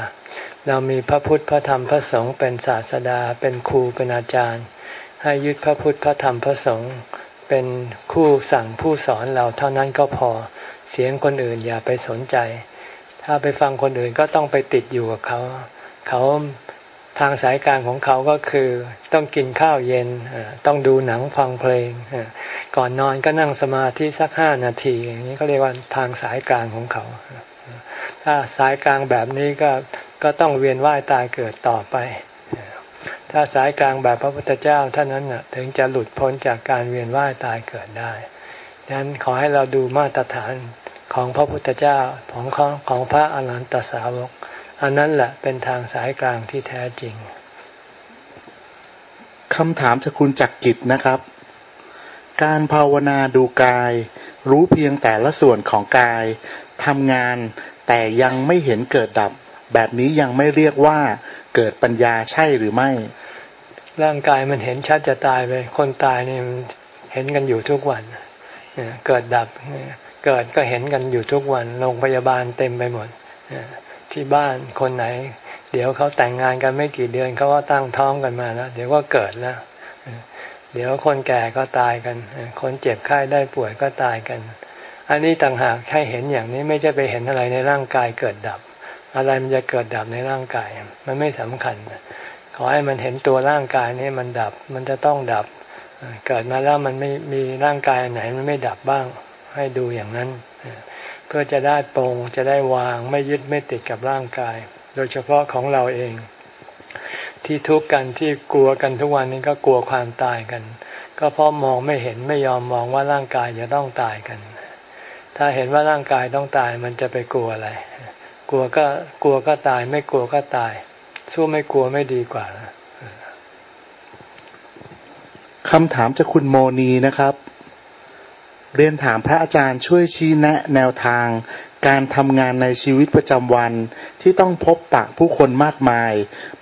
เรามีพระพุทธพระธรรมพระสงฆ์เป็นศาสดา เป็นครูเป็นอาจารย์ ให้ยึดพระพุทธพระธรรมพระสงฆ์เป็นคู่สั่งผู้สอนเราเท่านั้นก็พอเสียงคนอื่นอย่าไปสนใจ ถ้าไปฟังคนอื่นก็ต้องไปติดอยู่กับเขา เขา ทางสายการของเขาก็คือต้องกินข้าวเย็นต้องดูหนังฟังเพลง ก่อนนอนก็นั่งสมาธิสักห้านาที อย่างนี้ก็เรียกว่าทางสายกลางของเขา ถ้าสายกลางแบบนี้ก็ก็ต้องเวียนว่ายตายเกิดต่อไป ถ้าสายกลางแบบพระพุทธเจ้าท่านั้นถึงจะหลุดพ้นจากการเวียนว่ายตายเกิดได้ดังนั้นขอให้เราดูมาตรฐานของพระพุทธเจ้าของของของพระอรหันตสาวก อันนั้นแหละเป็นทางสายกลางที่แท้จริงคำถามจากคุณจักกิจนะครับ การภาวนาดูกาย รู้เพียงแต่ละส่วนของกายทำงานแต่ยังไม่เห็นเกิดดับ แบบนี้ยังไม่เรียกว่าเกิดปัญญาใช่หรือไม่ ร่างกายมันเห็นชัดจะตายไป คนตายเนี่ยเห็นกันอยู่ทุกวันเกิดดับเกิดก็เห็นกันอยู่ทุกวันโรงพยาบาลเต็มไปหมด ที่บ้านคนไหน เดี๋ยวเขาแต่งงานกันไม่กี่เดือนเขาก็ตั้งท้องกันมาแล้วเดี๋ยวก็เกิดแล้วเดี๋ยวคนแก่ก็ตายกัน คนเจ็บไข้ได้ป่วยก็ตายกัน อันนี้ต่างหากให้เห็นอย่างนี้ไม่ใช่ไปเห็นอะไรในร่างกายเกิดดับ อะไรมันจะเกิดดับในร่างกาย มันไม่สำคัญ ขอให้มันเห็นตัวร่างกายนี่มันดับ มันจะต้องดับ เกิดมาแล้วมันไม่มีร่างกายไหนมันไม่ดับบ้าง ให้ดูอย่างนั้น เพื่อจะได้ปรงจะได้วางไม่ยึดไม่ติดกับร่างกาย โดยเฉพาะของเราเอง ที่ทุกข์กันที่กลัวกันทุกวันนี้ก็กลัวความตายกัน ก็เพราะมองไม่เห็นไม่ยอมมองว่าร่างกายจะต้องตายกัน ถ้าเห็นว่าร่างกายต้องตายมันจะไปกลัวอะไร กลัวก็กลัวก็ตาย ไม่กลัวก็ตาย สู้ไม่กลัวไม่ดีกว่าคำถามจากคุณโมนีนะครับ เรียนถามพระอาจารย์ช่วยชี้แนะแนวทาง การทำงานในชีวิตประจำวันที่ต้องพบปะผู้คนมากมาย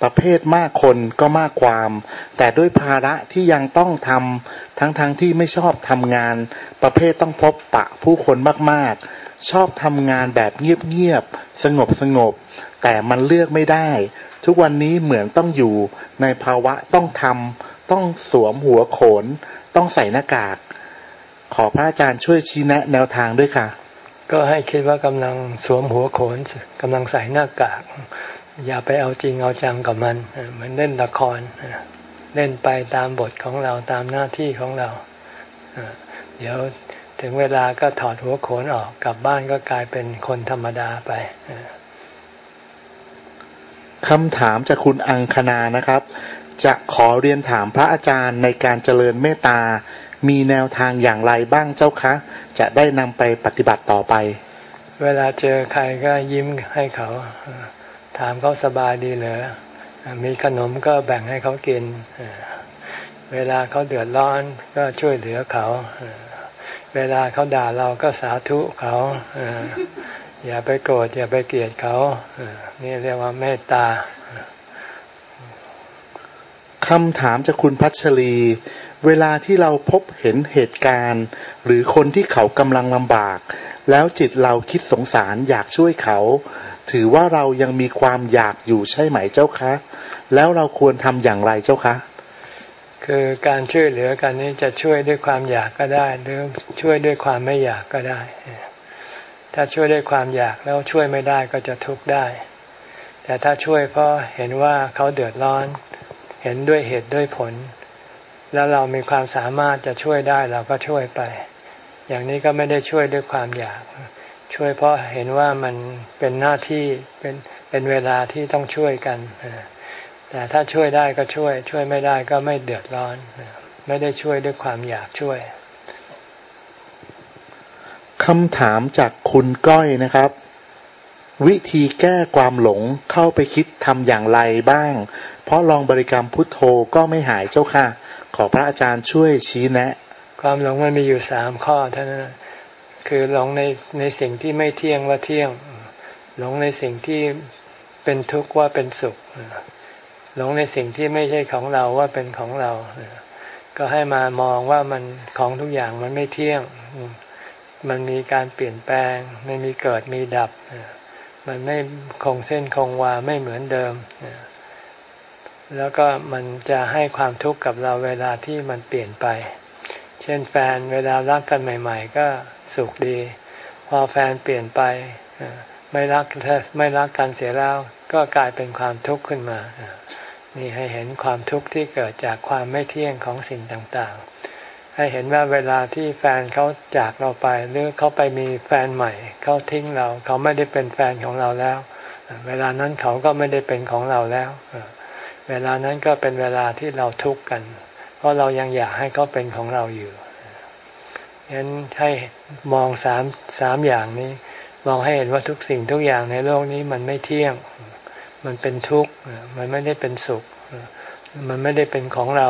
ประเภทมากคนก็มากความ แต่ด้วยภาระที่ยังต้องทำทั้งๆทที่ไม่ชอบทำงาน ประเภทต้องพบปะผู้คนมากๆ ชอบทำงานแบบเงียบๆสงบสงบแต่มันเลือกไม่ได้ ทุกวันนี้เหมือนต้องอยู่ในภาวะต้องทำต้องสวมหัวโขน ต้องใส่หน้ากาก ขอพระอาจารย์ช่วยชี้แนะแนวทางด้วยค่ะ ก็ให้คิดว่ากำลังสวมหัวโขนกำลังใส่หน้ากาก อย่าไปเอาจริงเอาจังกับมันเหมือนเล่นละครเล่นไปตามบทของเราตามหน้าที่ของเรา เดี๋ยวถึงเวลาก็ถอดหัวโขนออกกลับบ้านก็กลายเป็นคนธรรมดาไปคำถามจากคุณอังคณานะครับ จะขอเรียนถามพระอาจารย์ในการเจริญเมตตา มีแนวทางอย่างไรบ้างเจ้าคะ จะได้นำไปปฏิบัติต่อไป เวลาเจอใครก็ยิ้มให้เขา ถามเขาสบายดีเหรอมีขนมก็แบ่งให้เขากิน เวลาเขาเดือดร้อนก็ช่วยเหลือเขา เวลาเขาด่าเราก็สาธุเขาอย่าไปโกรธอย่าไปเกลียดเขา นี่เรียกว่าเมตตาคำถามจากคุณพัชรี เวลาที่เราพบเห็นเหตุการณ์ หรือคนที่เขากำลังลำบาก แล้วจิตเราคิดสงสารอยากช่วยเขา ถือว่าเรายังมีความอยากอยู่ใช่ไหมเจ้าคะ แล้วเราควรทำอย่างไรเจ้าคะ คือการช่วยเหลือกันนี้จะช่วยด้วยความอยากก็ได้ หรือช่วยด้วยความไม่อยากก็ได้ ถ้าช่วยด้วยความอยากแล้วช่วยไม่ได้ก็จะทุกข์ได้ แต่ถ้าช่วยเพราะเห็นว่าเขาเดือดร้อน เห็นด้วยเหตุด้วยผล แล้วเรามีความสามารถจะช่วยได้เราก็ช่วยไป อย่างนี้ก็ไม่ได้ช่วยด้วยความอยาก ช่วยเพราะเห็นว่ามันเป็นหน้าที่เป็นเป็นเวลาที่ต้องช่วยกัน แต่ถ้าช่วยได้ก็ช่วย ช่วยไม่ได้ก็ไม่เดือดร้อน ไม่ได้ช่วยด้วยความอยากช่วยคำถามจากคุณก้อยนะครับ วิธีแก้ความหลงเข้าไปคิดทำอย่างไรบ้าง เพราะลองบริกรรมพุทโธก็ไม่หายเจ้าค่ะ ขอพระอาจารย์ช่วยชี้แนะ ความหลงมันมีอยู่สามข้อเท่านั้นคือหลงในในสิ่งที่ไม่เที่ยงว่าเที่ยง หลงในสิ่งที่เป็นทุกข์ว่าเป็นสุข หลงในสิ่งที่ไม่ใช่ของเราว่าเป็นของเรา ก็ให้มามองว่ามันของทุกอย่างมันไม่เที่ยง มันมีการเปลี่ยนแปลง ไม่มีเกิดมีดับ มันไม่คงเส้นคงวาไม่เหมือนเดิม แล้วก็มันจะให้ความทุกข์กับเราเวลาที่มันเปลี่ยนไป เช่นแฟนเวลารักกันใหม่ ๆ ก็สุขดี พอแฟนเปลี่ยนไปไม่รักไม่รักกันเสียแล้วก็กลายเป็นความทุกข์ขึ้นมา นี่ให้เห็นความทุกข์ที่เกิดจากความไม่เที่ยงของสิ่งต่างๆ ให้เห็นว่าเวลาที่แฟนเขาจากเราไป หรือเขาไปมีแฟนใหม่เขาทิ้งเรา เขาไม่ได้เป็นแฟนของเราแล้ว เวลานั้นเขาก็ไม่ได้เป็นของเราแล้ว เวลานั้นก็เป็นเวลาที่เราทุกข์กัน เพราะเรายังอยากให้เขาเป็นของเราอยู่ฉะนั้นให้มองสามสามอย่างนี้ มองให้เห็นว่าทุกสิ่งทุกอย่างในโลกนี้มันไม่เที่ยง มันเป็นทุกข์ มันไม่ได้เป็นสุข มันไม่ได้เป็นของเรา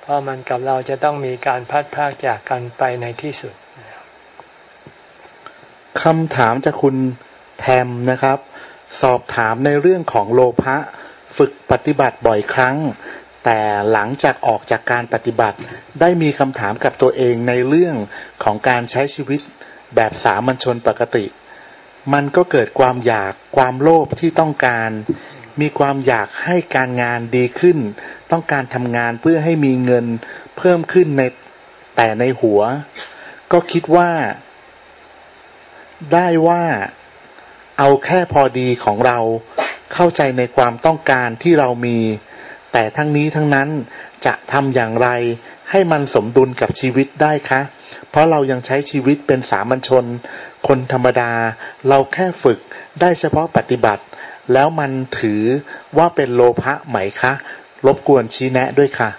เพราะมันกับเราจะต้องมีการพัดพากจากกันไปในที่สุดคำถามจากคุณแทมนะครับ สอบถามในเรื่องของโลภะ ฝึกปฏิบัติบ่อยครั้ง แต่หลังจากออกจากการปฏิบัติ ได้มีคำถามกับตัวเองในเรื่องของการใช้ชีวิตแบบสามัญชนปกติ มันก็เกิดความอยากความโลภที่ต้องการ มีความอยากให้การงานดีขึ้น ต้องการทำงานเพื่อให้มีเงินเพิ่มขึ้นในแต่ในหัว ก็คิดว่า ได้ว่าเอาแค่พอดีของเรา เข้าใจในความต้องการที่เรามี แต่ทั้งนี้ทั้งนั้นจะทำอย่างไรให้มันสมดุลกับชีวิตได้คะ เพราะเรายังใช้ชีวิตเป็นสามัญชน คนธรรมดา เราแค่ฝึกได้เฉพาะปฏิบัติ แล้วมันถือว่าเป็นโลภะไหมคะ รบกวนชี้แนะด้วยค่ะ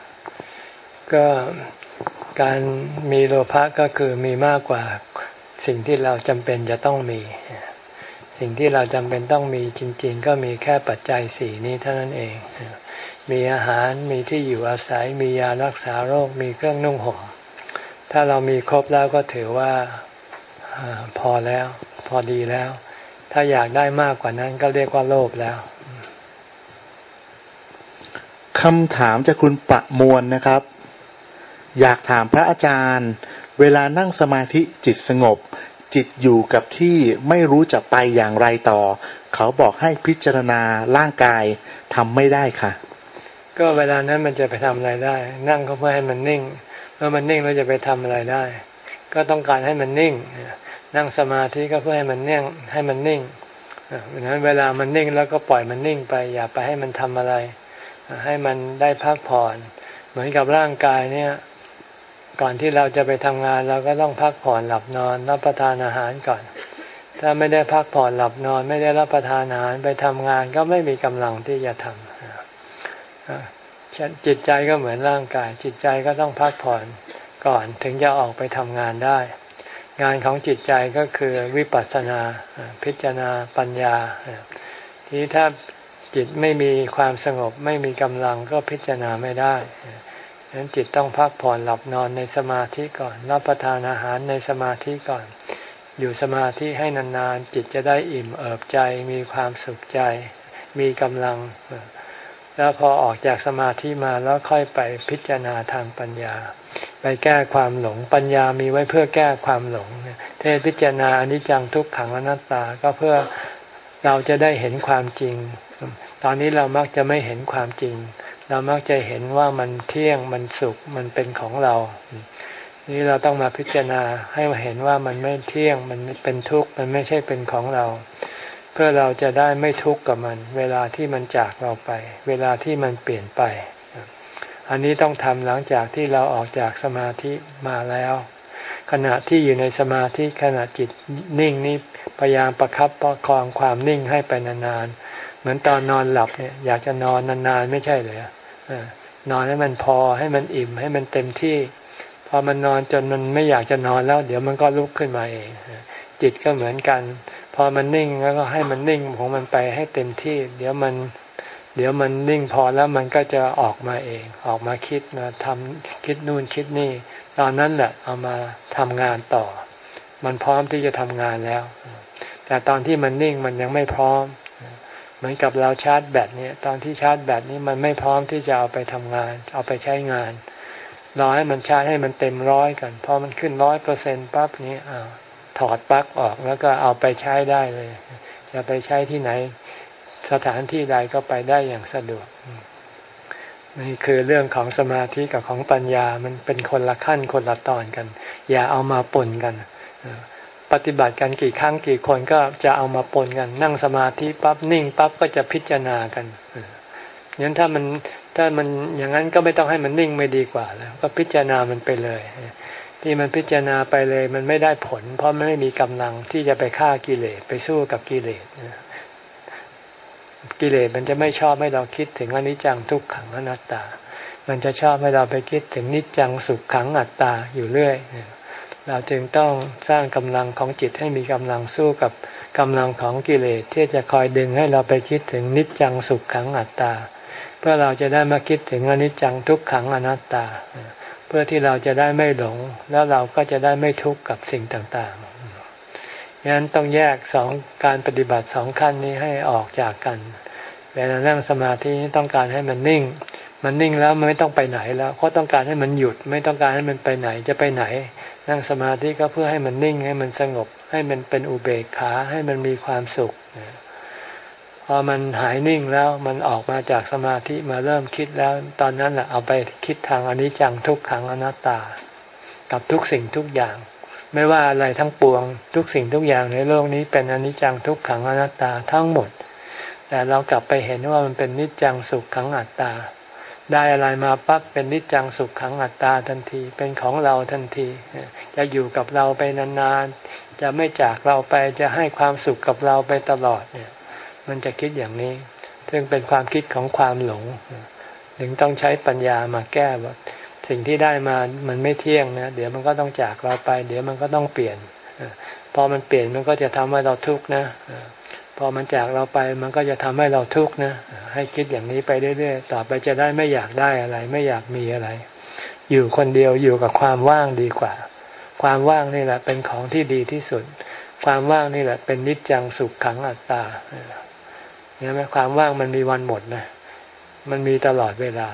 ก็การมีโลภะก็คือมีมากกว่าสิ่งที่เราจำเป็นจะต้องมี สิ่งที่เราจำเป็นต้องมีจริง ๆ ก็มีแค่ปัจจัยสี่นี้เท่านั้นเอง มีอาหารมีที่อยู่อาศัยมียารักษาโรคมีเครื่องนุ่งห่มถ้าเรามีครบแล้วก็ถือว่าพอแล้ว พอดีแล้ว ถ้าอยากได้มากกว่านั้นก็เรียกว่าโลภแล้วคำถามจากคุณประมวลนะครับ อยากถามพระอาจารย์ เวลานั่งสมาธิจิตสงบ จิตอยู่กับที่ไม่รู้จะไปอย่างไรต่อ เขาบอกให้พิจารณาร่างกายทำไม่ได้ค่ะ ก็เวลานั้นมันจะไปทำอะไรได้ นั่งก็เพื่อให้มันนิ่งเมื่อมันนิ่งเราจะไปทำอะไรได้ ก็ต้องการให้มันนิ่ง นั่งสมาธิก็เพื่อให้มันนิ่งให้มันนิ่งเพราะนั้นเวลามันนิ่งแล้วก็ปล่อยมันนิ่งไป อย่าไปให้มันทำอะไร ให้มันได้พักผ่อน เหมือนกับร่างกายเนี่ย ก่อนที่เราจะไปทำงานเราก็ต้องพักผ่อนหลับนอนรับประทานอาหารก่อน ถ้าไม่ได้พักผ่อนหลับนอน ไม่ได้รับประทานอาหารไปทำงานก็ไม่มีกำลังที่จะทำจิตใจก็เหมือนร่างกาย จิตใจก็ต้องพักผ่อนก่อนถึงจะออกไปทำงานได้ งานของจิตใจก็คือวิปัสสนาพิจารณาปัญญา ที่ถ้าจิตไม่มีความสงบไม่มีกำลังก็พิจารณาไม่ได้ ฉะนั้นจิตต้องพักผ่อนหลับนอนในสมาธิก่อน รับประทานอาหารในสมาธิก่อน อยู่สมาธิให้นานๆ จิตจะได้อิ่มเอิบใจ มีความสุขใจ มีกำลัง แล้วพอออกจากสมาธิมาแล้วค่อยไปพิจารณาทางปัญญา ไปแก้ความหลงปัญญามีไว้เพื่อแก้ความหลงเทศพิจารณาอนิจจังทุกขังอนัตตาก็เพื่อเราจะได้เห็นความจริง ตอนนี้เรามักจะไม่เห็นความจริง เรามักจะเห็นว่ามันเที่ยงมันสุขมันเป็นของเรา นี่เราต้องมาพิจารณาให้เห็นว่ามันไม่เที่ยงมันเป็นทุกข์มันไม่ใช่เป็นของเรา เพื่อเราจะได้ไม่ทุกข์กับมัน เวลาที่มันจากเราไป เวลาที่มันเปลี่ยนไป อันนี้ต้องทำหลังจากที่เราออกจากสมาธิมาแล้ว ขณะที่อยู่ในสมาธิขณะจิตนิ่งนี้พยายามประครับประคองความนิ่งให้ไปนานๆเหมือนตอนนอนหลับเนี่ยอยากจะนอนนานๆไม่ใช่เลย นอนให้มันพอให้มันอิ่มให้มันเต็มที่ พอมันนอนจนมันไม่อยากจะนอนแล้ว เดี๋ยวมันก็ลุกขึ้นมาเองจิตก็เหมือนกัน พอมันนิ่งแล้วก็ให้มันนิ่งของมันไปให้เต็มที่ เดี๋ยวมัน เดี๋ยวมันนิ่งพอแล้วมันก็จะออกมาเอง ออกมาคิดมาทำคิดนู่นคิดนี่ ตอนนั้นแหละเอามาทำงานต่อ มันพร้อมที่จะทำงานแล้ว แต่ตอนที่มันนิ่งมันยังไม่พร้อม เหมือนกับเราชาร์จแบตเนี่ยตอนที่ชาร์จแบตนี้มันไม่พร้อมที่จะเอาไปทำงาน เอาไปใช้งานรอให้มันชาร์จให้มันเต็มร้อยกันพอมันขึ้นร้อยเปอร์เซ็นต์ปั๊บนี้อ้าถอดปลั๊กออกแล้วก็เอาไปใช้ได้เลย จะไปใช้ที่ไหน สถานที่ใดก็ไปได้อย่างสะดวกนี่คือเรื่องของสมาธิกับของปัญญามันเป็นคนละขั้นคนละตอนกัน อย่าเอามาปนกัน ปฏิบัติกันกี่ครั้งกี่คนก็จะเอามาปนกัน นั่งสมาธิปั๊บนิ่งปั๊บก็จะพิจารณากันงั้นถ้ามันถ้ามันอย่างนั้นก็ไม่ต้องให้มันนิ่งไม่ดีกว่าแล้ว ก็พิจารณามันไปเลย ที่มันพิจารณาไปเลยมันไม่ได้ผล เพราะมันไม่มีกำลังที่จะไปฆ่ากิเลสไปสู้กับกิเลสกิเลสมันจะไม่ชอบให้เราคิดถึงอนิจจังทุกขังอนัตตา มันจะชอบให้เราไปคิดถึงนิจจังสุขขังอัตตาอยู่เรื่อย เราจึงต้องสร้างกำลังของจิตให้มีกำลังสู้กับกำลังของกิเลสที่จะคอยดึงให้เราไปคิดถึงนิจจังสุขขังอัตตา เพื่อเราจะได้มาคิดถึงอนิจจังทุกขังอนัตตา เพื่อที่เราจะได้ไม่หลง แล้วเราก็จะได้ไม่ทุกข์กับสิ่งต่างๆงั้นต้องแยกสองการปฏิบัติสองขั้นนี้ให้ออกจากกันเวลานั่งสมาธิต้องการให้มันนิ่ง มันนิ่งแล้วมันไม่ต้องไปไหนแล้วเพราะต้องการให้มันหยุดไม่ต้องการให้มันไปไหนจะไปไหน นั่งสมาธิก็เพื่อให้มันนิ่งให้มันสงบ ให้มันเป็นอุเบกขาให้มันมีความสุขพอมันหายนิ่งแล้วมันออกมาจากสมาธิมาเริ่มคิดแล้ว ตอนนั้นแหละเอาไปคิดทางอนิจจังทุกขังอนัตตา กับทุกสิ่งทุกอย่าง ไม่ว่าอะไรทั้งปวง ทุกสิ่งทุกอย่างในโลกนี้เป็นอนิจจังทุกขังอนัตตาทั้งหมด แต่เรากลับไปเห็นว่ามันเป็นนิจจังสุขขังอัตตา ได้อะไรมาปั๊บเป็นนิจจังสุขขังอัตตาทันที เป็นของเราทันที จะอยู่กับเราไปนานๆ จะไม่จากเราไปจะให้ความสุขกับเราไปตลอดเนี่ย มันจะคิดอย่างนี้ ซึ่งเป็นความคิดของความหลง ถึงต้องใช้ปัญญามาแก้ว่าสิ่งที่ได้มามันไม่เที่ยงนะ เดี๋ยวมันก็ต้องจากเราไป เดี๋ยวมันก็ต้องเปลี่ยน พอมันเปลี่ยนมันก็จะทำให้เราทุกข์นะ อมันจากเราไปมันก็จะทำให้เราทุกข์นะ ให้คิดอย่างนี้ไปเรื่อยๆ ต่อไปจะได้ไม่อยากได้อะไร ไม่อยากมีอะไร อยู่คนเดียวอยู่กับความว่างดีกว่า ความว่างนี่แหละ เป็นของที่ดีที่สุด ความว่างนี่แหละ เป็นนิจจังสุขขังอัตตาเห็นไหมความว่างมันมีวันหมดนะ มันมีตลอดเวลา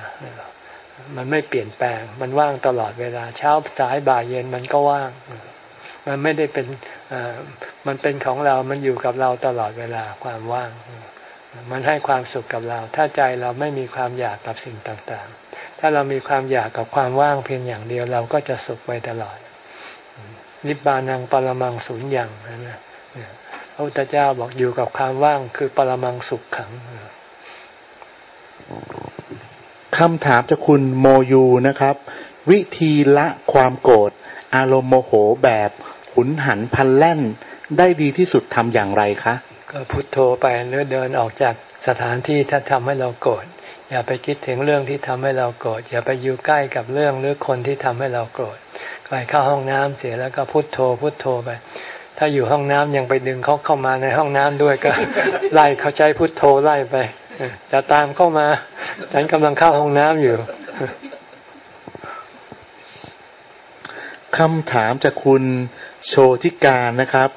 มันไม่เปลี่ยนแปลง มันว่างตลอดเวลา เช้าสายบ่ายเย็นมันก็ว่าง มันไม่ได้เป็นมันเป็นของเรา มันอยู่กับเราตลอดเวลาความว่าง มันให้ความสุขกับเรา ถ้าใจเราไม่มีความอยากกับสิ่งต่างๆ ถ้าเรามีความอยากกับความว่างเพียงอย่างเดียวเราก็จะสุขไปตลอดนิบานังปรมังศูนย์อย่างนะพระพุทธเจ้าบอกอยู่กับความว่างคือปรมังสุขขังคำถามจากคุณโมยูนะครับ วิธีละความโกรธอารมณ์โมโหแบบ หุนหันพันแล่นได้ดีที่สุดทำอย่างไรคะ ก็พุโทโธไปหรือเดินออกจากสถานที่ถ้าทำให้เราโกรธอย่าไปคิดถึงเรื่องที่ทำให้เราโกรธอย่าไปอยู่ใกล้กับเรื่องหรือคนที่ทำให้เราโกรธไปเข้าห้องน้ำเสียแล้วก็พุโทโธพุโทโธไป ถ้าอยู่ห้องน้ำยังไปดึงเขาเข้ามาในห้องน้ำด้วยก็ไล่เขาใช้พุโทโธไล่ไปจะตามเข้ามาฉันกำลังเข้าห้องน้ำอยู่คำถามจากคุณ โชติการนะครับ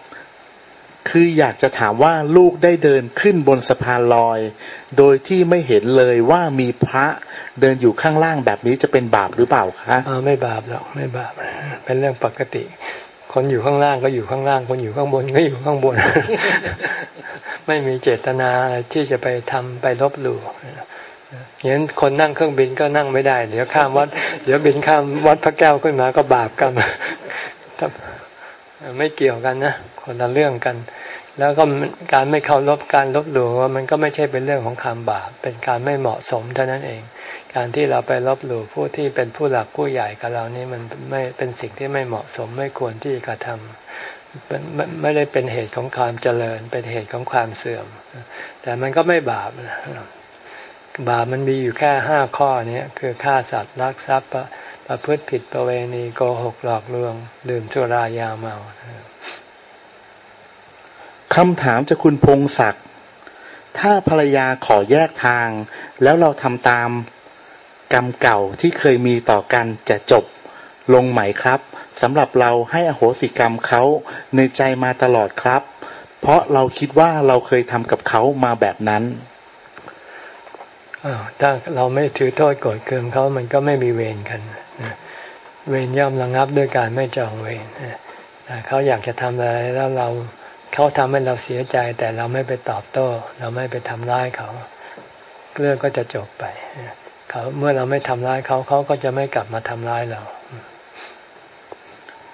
คืออยากจะถามว่าลูกได้เดินขึ้นบนสะพานลอย โดยที่ไม่เห็นเลยว่ามีพระเดินอยู่ข้างล่างแบบนี้จะเป็นบาปหรือเปล่าคะอ๋อไม่บาปหรอกไม่บาปเป็นเรื่องปกติ คนอยู่ข้างล่างก็อยู่ข้างล่าง คนอยู่ข้างบนก็อยู่ข้างบน ไม่มีเจตนาที่จะไปทำไปลบหลู่อย่างนั้นคนนั่งเครื่องบินก็นั่งไม่ได้ เดี๋ยวข้ามวัด เดี๋ยวบินข้ามวัดพระแก้วขึ้นมาก็บาปกัน ไม่เกี่ยวกันนะคนละเรื่องกัน แล้วก็การไม่เคารพการลบหลู่มันก็ไม่ใช่เป็นเรื่องของความบาปเป็นการไม่เหมาะสมเท่านั้นเอง การที่เราไปลบหลู่ผู้ที่เป็นผู้หลักผู้ใหญ่กับเรานี่มันไม่เป็นสิ่งที่ไม่เหมาะสมไม่ควรที่กระทำไม่ได้เป็นเหตุของความเจริญ เป็นเหตุของความเสื่อม แต่มันก็ไม่บาปบาปมันมีอยู่แค่ห้าข้อนี้คือฆ่าสัตว์ลักทรัพย์ ประพฤติผิดประเวณีโกหกหลอกลวง ดื่มสุรายาเมาคำถามจากคุณพงศักดิ์ถ้าภรรยาขอแยกทาง แล้วเราทำตามกรรมเก่าที่เคยมีต่อกันจะจบลงไหมครับสำหรับเราให้อโหสิกรรมเขาในใจมาตลอดครับ เพราะเราคิดว่าเราเคยทำกับเขามาแบบนั้นถ้าเราไม่ถือโทษโกรธเคืองเขามันก็ไม่มีเวรกัน เวรย่อมระงับด้วยการไม่จองเวรเขาอยากจะทำอะไรแล้วเราเขาทำให้เราเสียใจ แต่เราไม่ไปตอบโต้ เราไม่ไปทำร้ายเขาเรื่องก็จะจบไปเขาเมื่อเราไม่ทำร้ายเขาเขาก็จะไม่กลับมาทำร้ายเรา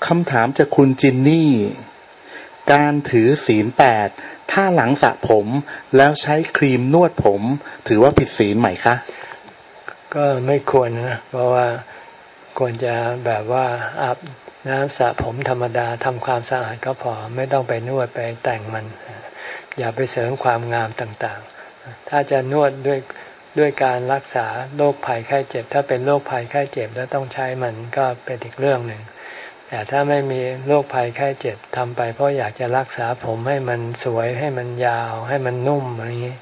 คำถามจากคุณจินนี่ การถือศีลแปดถ้าหลังสระผมแล้วใช้ครีมนวดผม ถือว่าผิดศีลไหมคะ ก็ไม่ควรนะ เพราะว่า ควรจะแบบว่าอาบน้ำสระผมธรรมดาทำความสะอาดก็พอไม่ต้องไปนวดไปแต่งมัน อย่าไปเสริมความงามต่างๆ ถ้าจะนวดด้วยด้วยการรักษาโรคภัยไข้เจ็บ ถ้าเป็นโรคภัยไข้เจ็บแล้วต้องใช้มันก็เป็นอีกเรื่องหนึ่ง แต่ถ้าไม่มีโรคภัยไข้เจ็บทำไป เพราะอยากจะรักษาผมให้มันสวยให้มันยาว ให้มันนุ่มอะไรอย่างนี้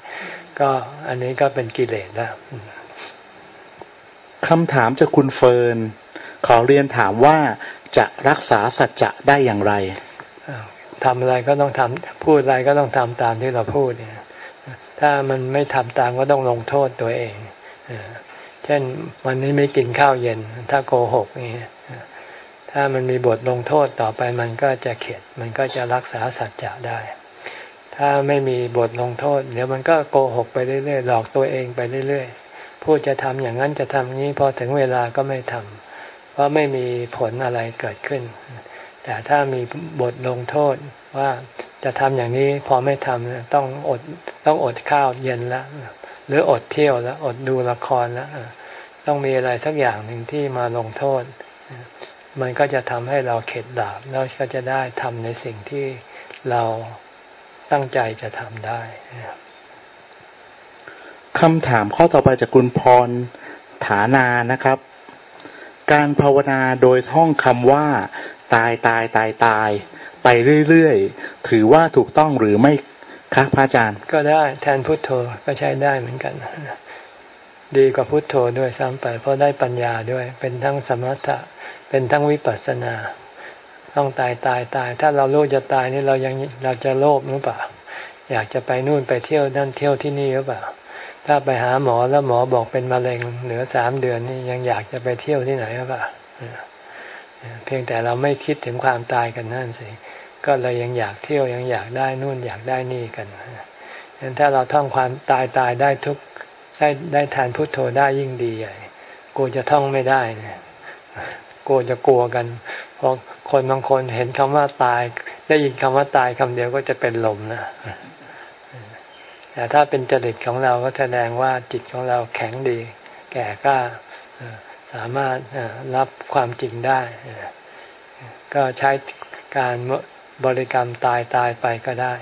ก็อันนี้ก็เป็นกิเลสแล้วคำถามจากคุณเฟิร์น ขอเรียนถามว่าจะรักษาสัจจะได้อย่างไรทำอะไรก็ต้องทำพูดอะไรก็ต้องทำตามที่เราพูดเนี่ยถ้ามันไม่ทำตามก็ต้องลงโทษตัวเองเช่นวันนี้ไม่กินข้าวเย็น ถ้าโกหกนี่ถ้ามันมีบทลงโทษต่อไปมันก็จะเข็ด มันก็จะรักษาสัจจะได้ ถ้าไม่มีบทลงโทษ เดี๋ยวมันก็โกหกไปเรื่อยๆหลอกตัวเองไปเรื่อยๆพูดจะทำอย่างนั้นจะทำนี้พอถึงเวลาก็ไม่ทำ เพราะไม่มีผลอะไรเกิดขึ้น แต่ถ้ามีบทลงโทษว่าจะทำอย่างนี้พอไม่ทำต้องอดต้องอดข้าวเย็นล้วหรืออดเที่ยวล้วอดดูละครล้วต้องมีอะไรสักอย่างหนึ่งที่มาลงโทษ มันก็จะทำให้เราเข็ดดาบแล้วก็จะได้ทำในสิ่งที่เราตั้งใจจะทำได้คำถามข้อต่อไปจากคุณพรฐานานะครับ การภาวนาโดยท่องคำว่า ตายตายตายตาย ไปเรื่อยๆ ถือว่าถูกต้องหรือไม่คะพระอาจารย์ ก็ได้แทนพุทโธก็ใช้ได้เหมือนกัน ดีกว่าพุทโธด้วยซ้ำไป เพราะได้ปัญญาด้วย เป็นทั้งสมถะ เป็นทั้งวิปัสสนา ต้องตายตายตาย ถ้าเราโลภจะตายนี่เรายังเราจะโลภหรือเปล่า อยากจะไปนู่นไปเที่ยวนั่นเที่ยวที่นี่หรือเปล่า ถ้าไปหาหมอแล้วหมอบอกเป็นมะเร็งเหลือสามเดือนนี่ยังอยากจะไปเที่ยวที่ไหนหรือเปล่าเพียงแต่เราไม่คิดถึงความตายกันนั่นสิก็เลยยังอยากเที่ยวยังอยากได้นู่นอยากได้นี่กันฉะนั้นถ้าเราท่องความตายตายได้ทุกได้ได้แทนพุทโธได้ยิ่งดีใหญ่กูจะท่องไม่ได้เนี่ยกูจะกลัวกันเพราะคนบางคนเห็นคำว่าตาย ได้ยินคำว่าตายคำเดียวก็จะเป็นลมนะ แต่ถ้าเป็นจริตของเราก็แสดงว่าจิตของเราแข็งดี แก่กล้าสามารถรับความจริงได้ ก็ใช้การบริกรรมตายตายไปก็ได้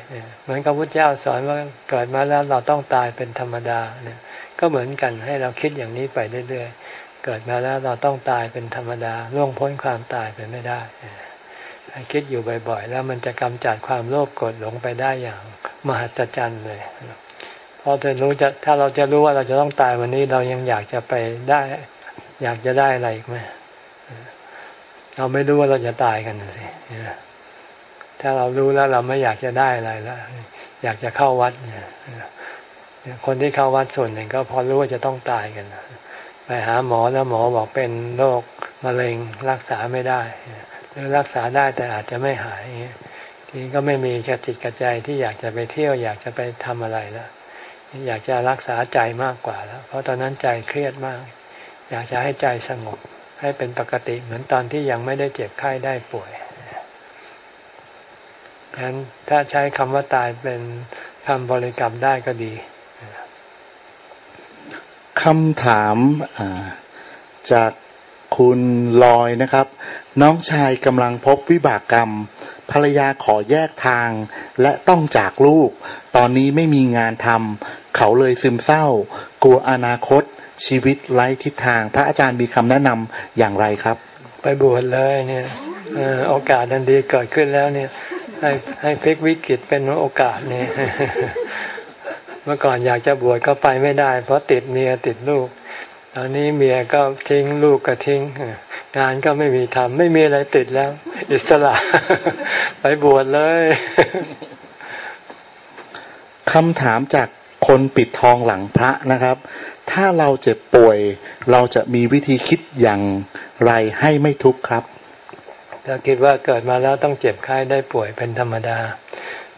เหมือนกับพระเจ้าสอนว่าเกิดมาแล้วเราต้องตายเป็นธรรมดาเนี่ยก็เหมือนกันให้เราคิดอย่างนี้ไปเรื่อยๆ เกิดมาแล้วเราต้องตายเป็นธรรมดาล่วงพ้นความตายไปไม่ได้คิดอยู่บ่อยๆ แล้วมันจะกำจัดความโลภโกรธหลงไปได้อย่างมหัศจรรย์เลย พราะจะรู้จะถ้าเราจะรู้ว่าเราจะต้องตายวันนี้เรายังอยากจะไปได้ อยากจะได้อะไรอีกไหมเราไม่รู้ว่าเราจะตายกันสิถ้าเรารู้แล้วเราไม่อยากจะได้อะไรแล้วอยากจะเข้าวัดเนี่ยคนที่เข้าวัดส่วนหนึ่งก็พอรู้ว่าจะต้องตายกันไปหาหมอแล้วหมอบอกเป็นโรคมะเร็งรักษาไม่ได้หรือรักษาได้แต่อาจจะไม่หายทีนี้ก็ไม่มีกระจิตกระใจที่อยากจะไปเที่ยวอยากจะไปทำอะไรแล้ว อยากจะรักษาใจมากกว่าแล้ว เพราะตอนนั้นใจเครียดมาก อยากจะให้ใจสงบ ให้เป็นปกติเหมือนตอนที่ยังไม่ได้เจ็บไข้ได้ป่วยฉะนั้นถ้าใช้คำว่าตายเป็นคำบริกรรมได้ก็ดีคำถามจากคุณลอยนะครับ น้องชายกำลังพบวิบากกรรม ภรรยาขอแยกทางและต้องจากลูก ตอนนี้ไม่มีงานทำ เขาเลยซึมเศร้า กลัวอนาคต ชีวิตไร้ทิศทาง พระอาจารย์มีคำแนะนำอย่างไรครับ ไปบวชเลยเนี่ยโอกาสดันดีเกิดขึ้นแล้วเนี่ย ให้ให้พลิกวิกฤตเป็นโอกาสเนี่ยเมื่อก่อนอยากจะบวชก็ไปไม่ได้ เพราะติดเมียติดลูก ตอนนี้เมียก็ทิ้งลูกก็ทิ้งงานก็ไม่มีทำไม่มีอะไรติดแล้ว อิสระ ไปบวชเลยคำถามจาก คนปิดทองหลังพระนะครับ ถ้าเราเจ็บป่วย เราจะมีวิธีคิดอย่างไรให้ไม่ทุกข์ครับถ้าคิดว่าเกิดมาแล้วต้องเจ็บไข้ได้ป่วยเป็นธรรมดา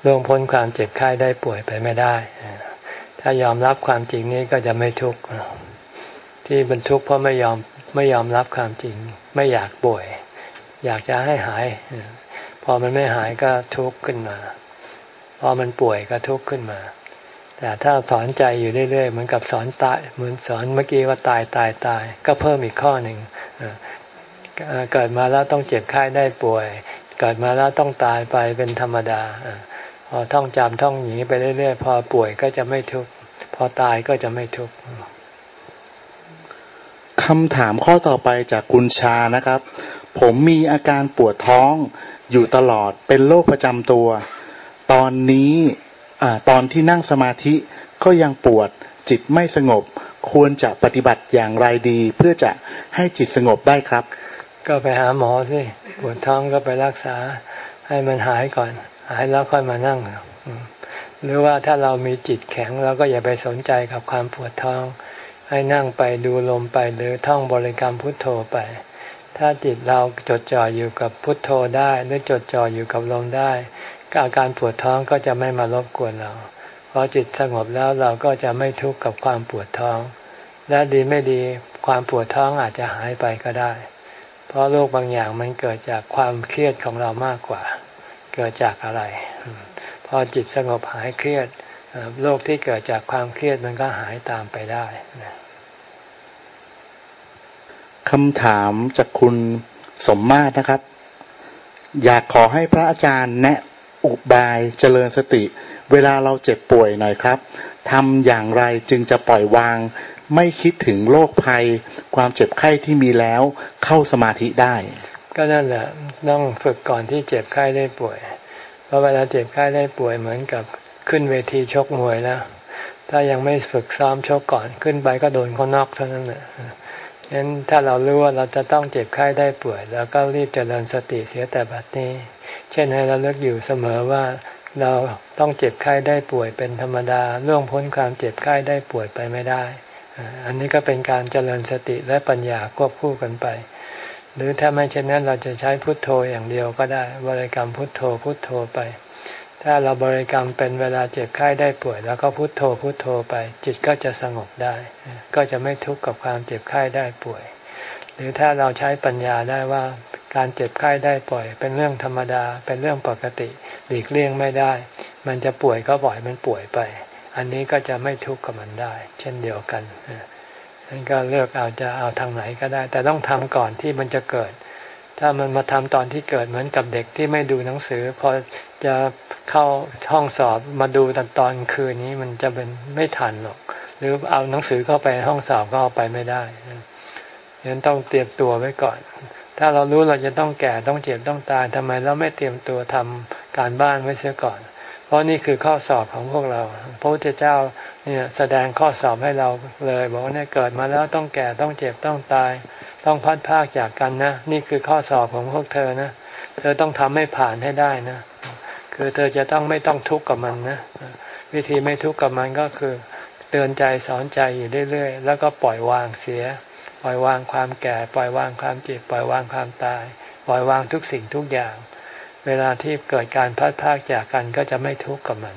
ล่วงพ้นความเจ็บไข้ได้ป่วยไปไม่ได้ ถ้ายอมรับความจริงนี้ก็จะไม่ทุกข์ที่บรรทุกเพราะไม่ยอมไม่ยอมรับความจริง ไม่อยากป่วย อยากจะให้หาย พอมันไม่หายก็ทุกข์ขึ้นมา พอมันป่วยก็ทุกข์ขึ้นมา แต่ถ้าสอนใจอยู่เรื่อยๆ เหมือนกับสอนตาย เหมือนสอนเมื่อกี้ว่าตายตายตาย ก็เพิ่มอีกข้อหนึ่งเกิดมาแล้วต้องเจ็บไข้ได้ป่วย เกิดมาแล้วต้องตายไปเป็นธรรมดาพอท่องจำท่องอย่างนี้ไปเรื่อยๆ พอป่วยก็จะไม่ทุกข์พอตายก็จะไม่ทุกข์คำถามข้อต่อไปจากคุณชานะครับ ผมมีอาการปวดท้องอยู่ตลอดเป็นโรคประจำตัว ตอนนี้ อตอนที่นั่งสมาธิก็ยังปวดจิตไม่สงบ ควรจะปฏิบัติอย่างไรดี เพื่อจะให้จิตสงบได้ครับ ก็ไปหาหมอสิปวดท้องก็ไปรักษาให้มันหายก่อน หายแล้วค่อยมานั่งหรือว่าถ้าเรามีจิตแข็งเราก็อย่าไปสนใจกับความปวดท้อง ให้นั่งไปดูลมไปหรือท่องบริกรรมพุทโธไป ถ้าจิตเราจดจ่ออยู่กับพุทโธได้หรือจดจ่ออยู่กับลมได้ อาการปวดท้องก็จะไม่มารบกวนเราพอจิตสงบแล้วเราก็จะไม่ทุกข์กับความปวดท้อง และดีไม่ดีความปวดท้องอาจจะหายไปก็ได้ เพราะโรคบางอย่างมันเกิดจากความเครียดของเรามากกว่า เกิดจากอะไร พอจิตสงบหายเครียดโรคที่เกิดจากความเครียดมันก็หายตามไปได้คำถามจากคุณสมมาตรนะครับ อยากขอให้พระอาจารย์แนะ อุบายเจริญสติ เวลาเราเจ็บป่วยหน่อยครับทำอย่างไรจึงจะปล่อยวาง ไม่คิดถึงโรคภัย ความเจ็บไข้ที่มีแล้วเข้าสมาธิได้ ก็นั่นแหละต้องฝึกก่อนที่เจ็บไข้ได้ป่วย เพราะเวลาเจ็บไข้ได้ป่วยเหมือนกับขึ้นเวทีชกมวยแล้ว ถ้ายังไม่ฝึกซ้อมชกก่อนขึ้นไปก็โดนเขานอกเท่านั้นแหละฉะนั้นถ้าเรารู้ว่าเราจะต้องเจ็บไข้ได้ป่วย แล้วก็รีบเจริญสติเสียแต่บัดนี้ เช่นให้เราเลิกอยู่เสมอว่าเราต้องเจ็บไข้ได้ป่วยเป็นธรรมดาล่วงพ้นความเจ็บไข้ได้ป่วยไปไม่ได้ อันนี้ก็เป็นการเจริญสติและปัญญาควบคู่กันไป หรือถ้าไม่เช่นนั้นเราจะใช้พุทโธอย่างเดียวก็ได้ บริกรรมพุทโธพุทโธไป ถ้าเราบริกรรมเป็นเวลาเจ็บไข้ได้ป่วย แล้วก็พุทโธพุทโธไป จิตก็จะสงบได้ ก็จะไม่ทุกข์กับความเจ็บไข้ได้ป่วย หรือถ้าเราใช้ปัญญาได้ว่า การเจ็บไข้ได้ป่วย เป็นเรื่องธรรมดา เป็นเรื่องปกติหลีกเลี่ยงไม่ได้ มันจะป่วยก็ปล่อยมันป่วยไป อันนี้ก็จะไม่ทุกข์กับมันได้ เช่นเดียวกันนั่นก็เลือกเอาจะเอาทางไหนก็ได้ แต่ต้องทำก่อนที่มันจะเกิด ถ้ามันมาทำตอนที่เกิดเหมือนกับเด็กที่ไม่ดูหนังสือ พอจะเข้าห้องสอบมาดูตอนตอนคืนนี้มันจะเป็นไม่ทันหรอก หรือเอาหนังสือเข้าไปห้องสอบก็เอาไปไม่ได้ยันต้องเตรียมตัวไว้ก่อน ถ้าเรารู้เราจะต้องแก่ต้องเจ็บต้องตายทำไมเราไม่เตรียมตัวทำการบ้านไว้เสียก่อน เพราะนี่คือข้อสอบของพวกเรา พระพุทธเจ้าเนี่ยแสดงข้อสอบให้เราเลย บอกว่าเนี่ยเกิดมาแล้วต้องแก่ต้องเจ็บต้องตาย ต้องพัดพากจากกันนะ นี่คือข้อสอบของพวกเธอนะ เธอต้องทำให้ผ่านให้ได้นะ คือเธอจะต้องไม่ต้องทุกข์กับมันนะ วิธีไม่ทุกข์กับมันก็คือ เตือนใจสอนใจอยู่เรื่อยๆแล้วก็ปล่อยวางเสีย ล่อยวางความแก่ ปล่อยวางความเจ็บ ปล่อยวางความตาย ปล่อยวางทุกสิ่งทุกอย่าง เวลาที่เกิดการพัดพากจากกันก็จะไม่ทุกข์กับมัน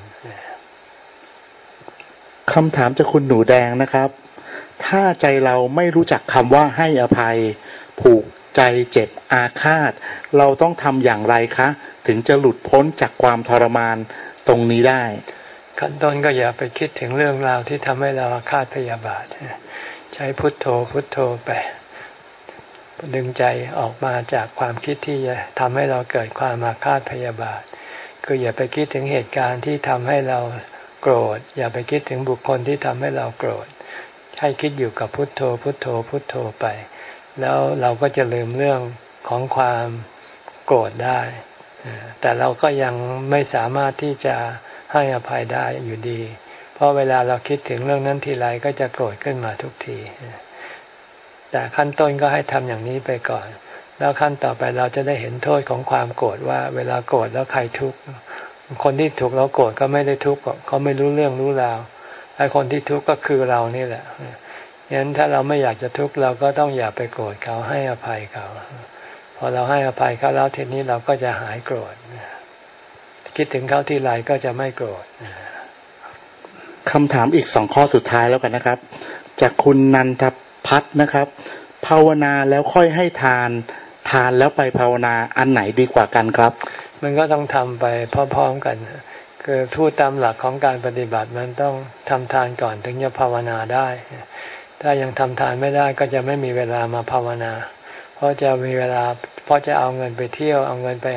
คำถามจากคุณหนูแดงนะครับ ถ้าใจเราไม่รู้จักคำว่าให้อภัย ผูกใจเจ็บอาฆาต เราต้องทำอย่างไรคะ ถึงจะหลุดพ้นจากความทรมานตรงนี้ได้ขั้นต้นก็อย่าไปคิดถึงเรื่องราวที่ทำให้เราอาฆาตพยาบาทใช้พุทโธพุทโธไป ดึงใจออกมาจากความคิดที่จะทำให้เราเกิดความอาฆาตพยาบาท คืออย่าไปคิดถึงเหตุการณ์ที่ทำให้เราโกรธ อย่าไปคิดถึงบุคคลที่ทำให้เราโกรธ ให้คิดอยู่กับพุทโธ พุทโธ พุทโธไป แล้วเราก็จะลืมเรื่องของความโกรธได้ แต่เราก็ยังไม่สามารถที่จะให้อภัยได้อยู่ดี เพราะเวลาเราคิดถึงเรื่องนั้นทีไรก็จะโกรธขึ้นมาทุกที แต่ขั้นต้นก็ให้ทำอย่างนี้ไปก่อน แล้วขั้นต่อไปเราจะได้เห็นโทษของความโกรธว่าเวลาโกรธแล้วใครทุกข์ คนที่ถูกเราโกรธก็ไม่ได้ทุกข์เขาไม่รู้เรื่องรู้ราวไอ้คนที่ทุกข์ก็คือเรานี่แหละงั้นถ้าเราไม่อยากจะทุกข์เราก็ต้องอย่าไปโกรธเขาให้อภัยเขา พอเราให้อภัยเขาแล้วทีนี้เราก็จะหายโกรธ คิดถึงเขาที่ไรก็จะไม่โกรธ คำถามอีกสองข้อสุดท้ายแล้วกันนะครับ จากคุณนันทพัฒนะครับ ภาวนาแล้วค่อยให้ทาน ทานแล้วไปภาวนาอันไหนดีกว่ากันครับ มันก็ต้องทำไปพร้อมๆกันคือพูดตามหลักของการปฏิบัติมันต้องทำทานก่อนถึงจะภาวนาได้ ถ้ายังทำทานไม่ได้ก็จะไม่มีเวลามาภาวนา เพราะจะมีเวลาเพราะจะเอาเงินไปเที่ยวเอาเงินไป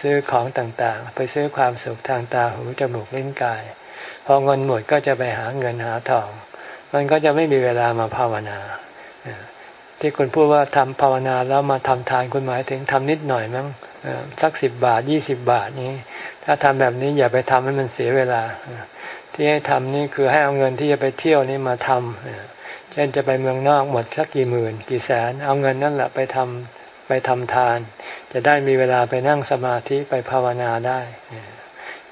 ซื้อของต่างๆ ไปซื้อความสุขทางตาหูจมูกลิ้นกาย พอเงินหมดก็จะไปหาเงินหาทอง มันก็จะไม่มีเวลามาภาวนา ที่คุณพูดว่าทำภาวนาแล้วมาทำทานคุณหมายถึงทำนิดหน่อยมั้งสักสิบบาทยี่สิบบาทนี้ ถ้าทำแบบนี้อย่าไปทำให้มันเสียเวลา ที่ให้ทำนี่คือให้เอาเงินที่จะไปเที่ยวนี่มาทำเช่นจะไปเมืองนอกหมดสักกี่หมื่น กี่แสน เอาเงินนั่นแหละไปทำไปทำทาน จะได้มีเวลาไปนั่งสมาธิไปภาวนาได้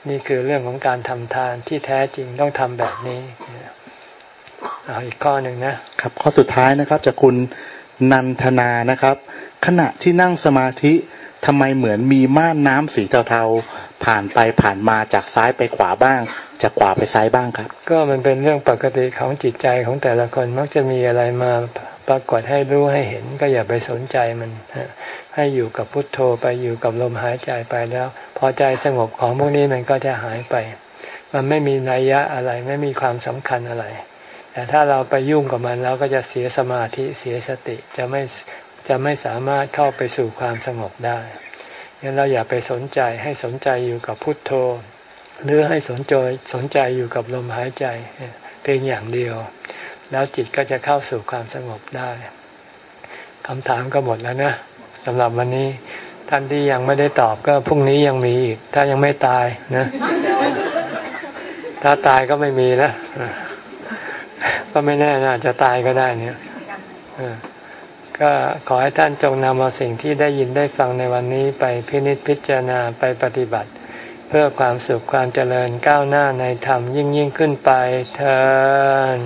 นี่คือเรื่องของการทำทานที่แท้จริงต้องทำแบบนี้เอาอีกข้อหนึ่งนะครับ ข้อสุดท้ายนะครับจากคุณนันทนานะครับ ขณะที่นั่งสมาธิทำไมเหมือนมีม่านน้ำสีเทาๆผ่านไปผ่านมาจากซ้ายไปขวาบ้าง จากขวาไปซ้ายบ้างครับ ก็มันเป็นเรื่องปกติของจิตใจของแต่ละคนมักจะมีอะไรมาปรากฏให้รู้ให้เห็น ก็อย่าไปสนใจมัน ให้อยู่กับพุทโธไปอยู่กับลมหายใจไปแล้ว พอใจสงบของพวกนี้มันก็จะหายไป มันไม่มีนัยยะอะไรไม่มีความสำคัญอะไร แต่ถ้าเราไปยุ่งกับมันแล้วก็จะเสียสมาธิเสียสติจะไม่จะไม่สามารถเข้าไปสู่ความสงบได้งั้นเราอย่าไปสนใจให้สนใจอยู่กับพุทโธ หรือให้สนใจสนใจอยู่กับลมหายใจเพียงอย่างเดียว แล้วจิตก็จะเข้าสู่ความสงบได้คำถามก็หมดแล้วนะ สำหรับวันนี้ ท่านที่ยังไม่ได้ตอบก็พรุ่งนี้ยังมีอีก ถ้ายังไม่ตายนะ ถ้าตายก็ไม่มีแล้วก็ไม่แน่นะจะตายก็ได้เนี่ยก็ขอให้ท่านจงนำเอาสิ่งที่ได้ยินได้ฟังในวันนี้ไปพินิจพิจารณาไปปฏิบัติ เพื่อความสุขความเจริญก้าวหน้าในธรรมยิ่งยิ่งขึ้นไปเธอ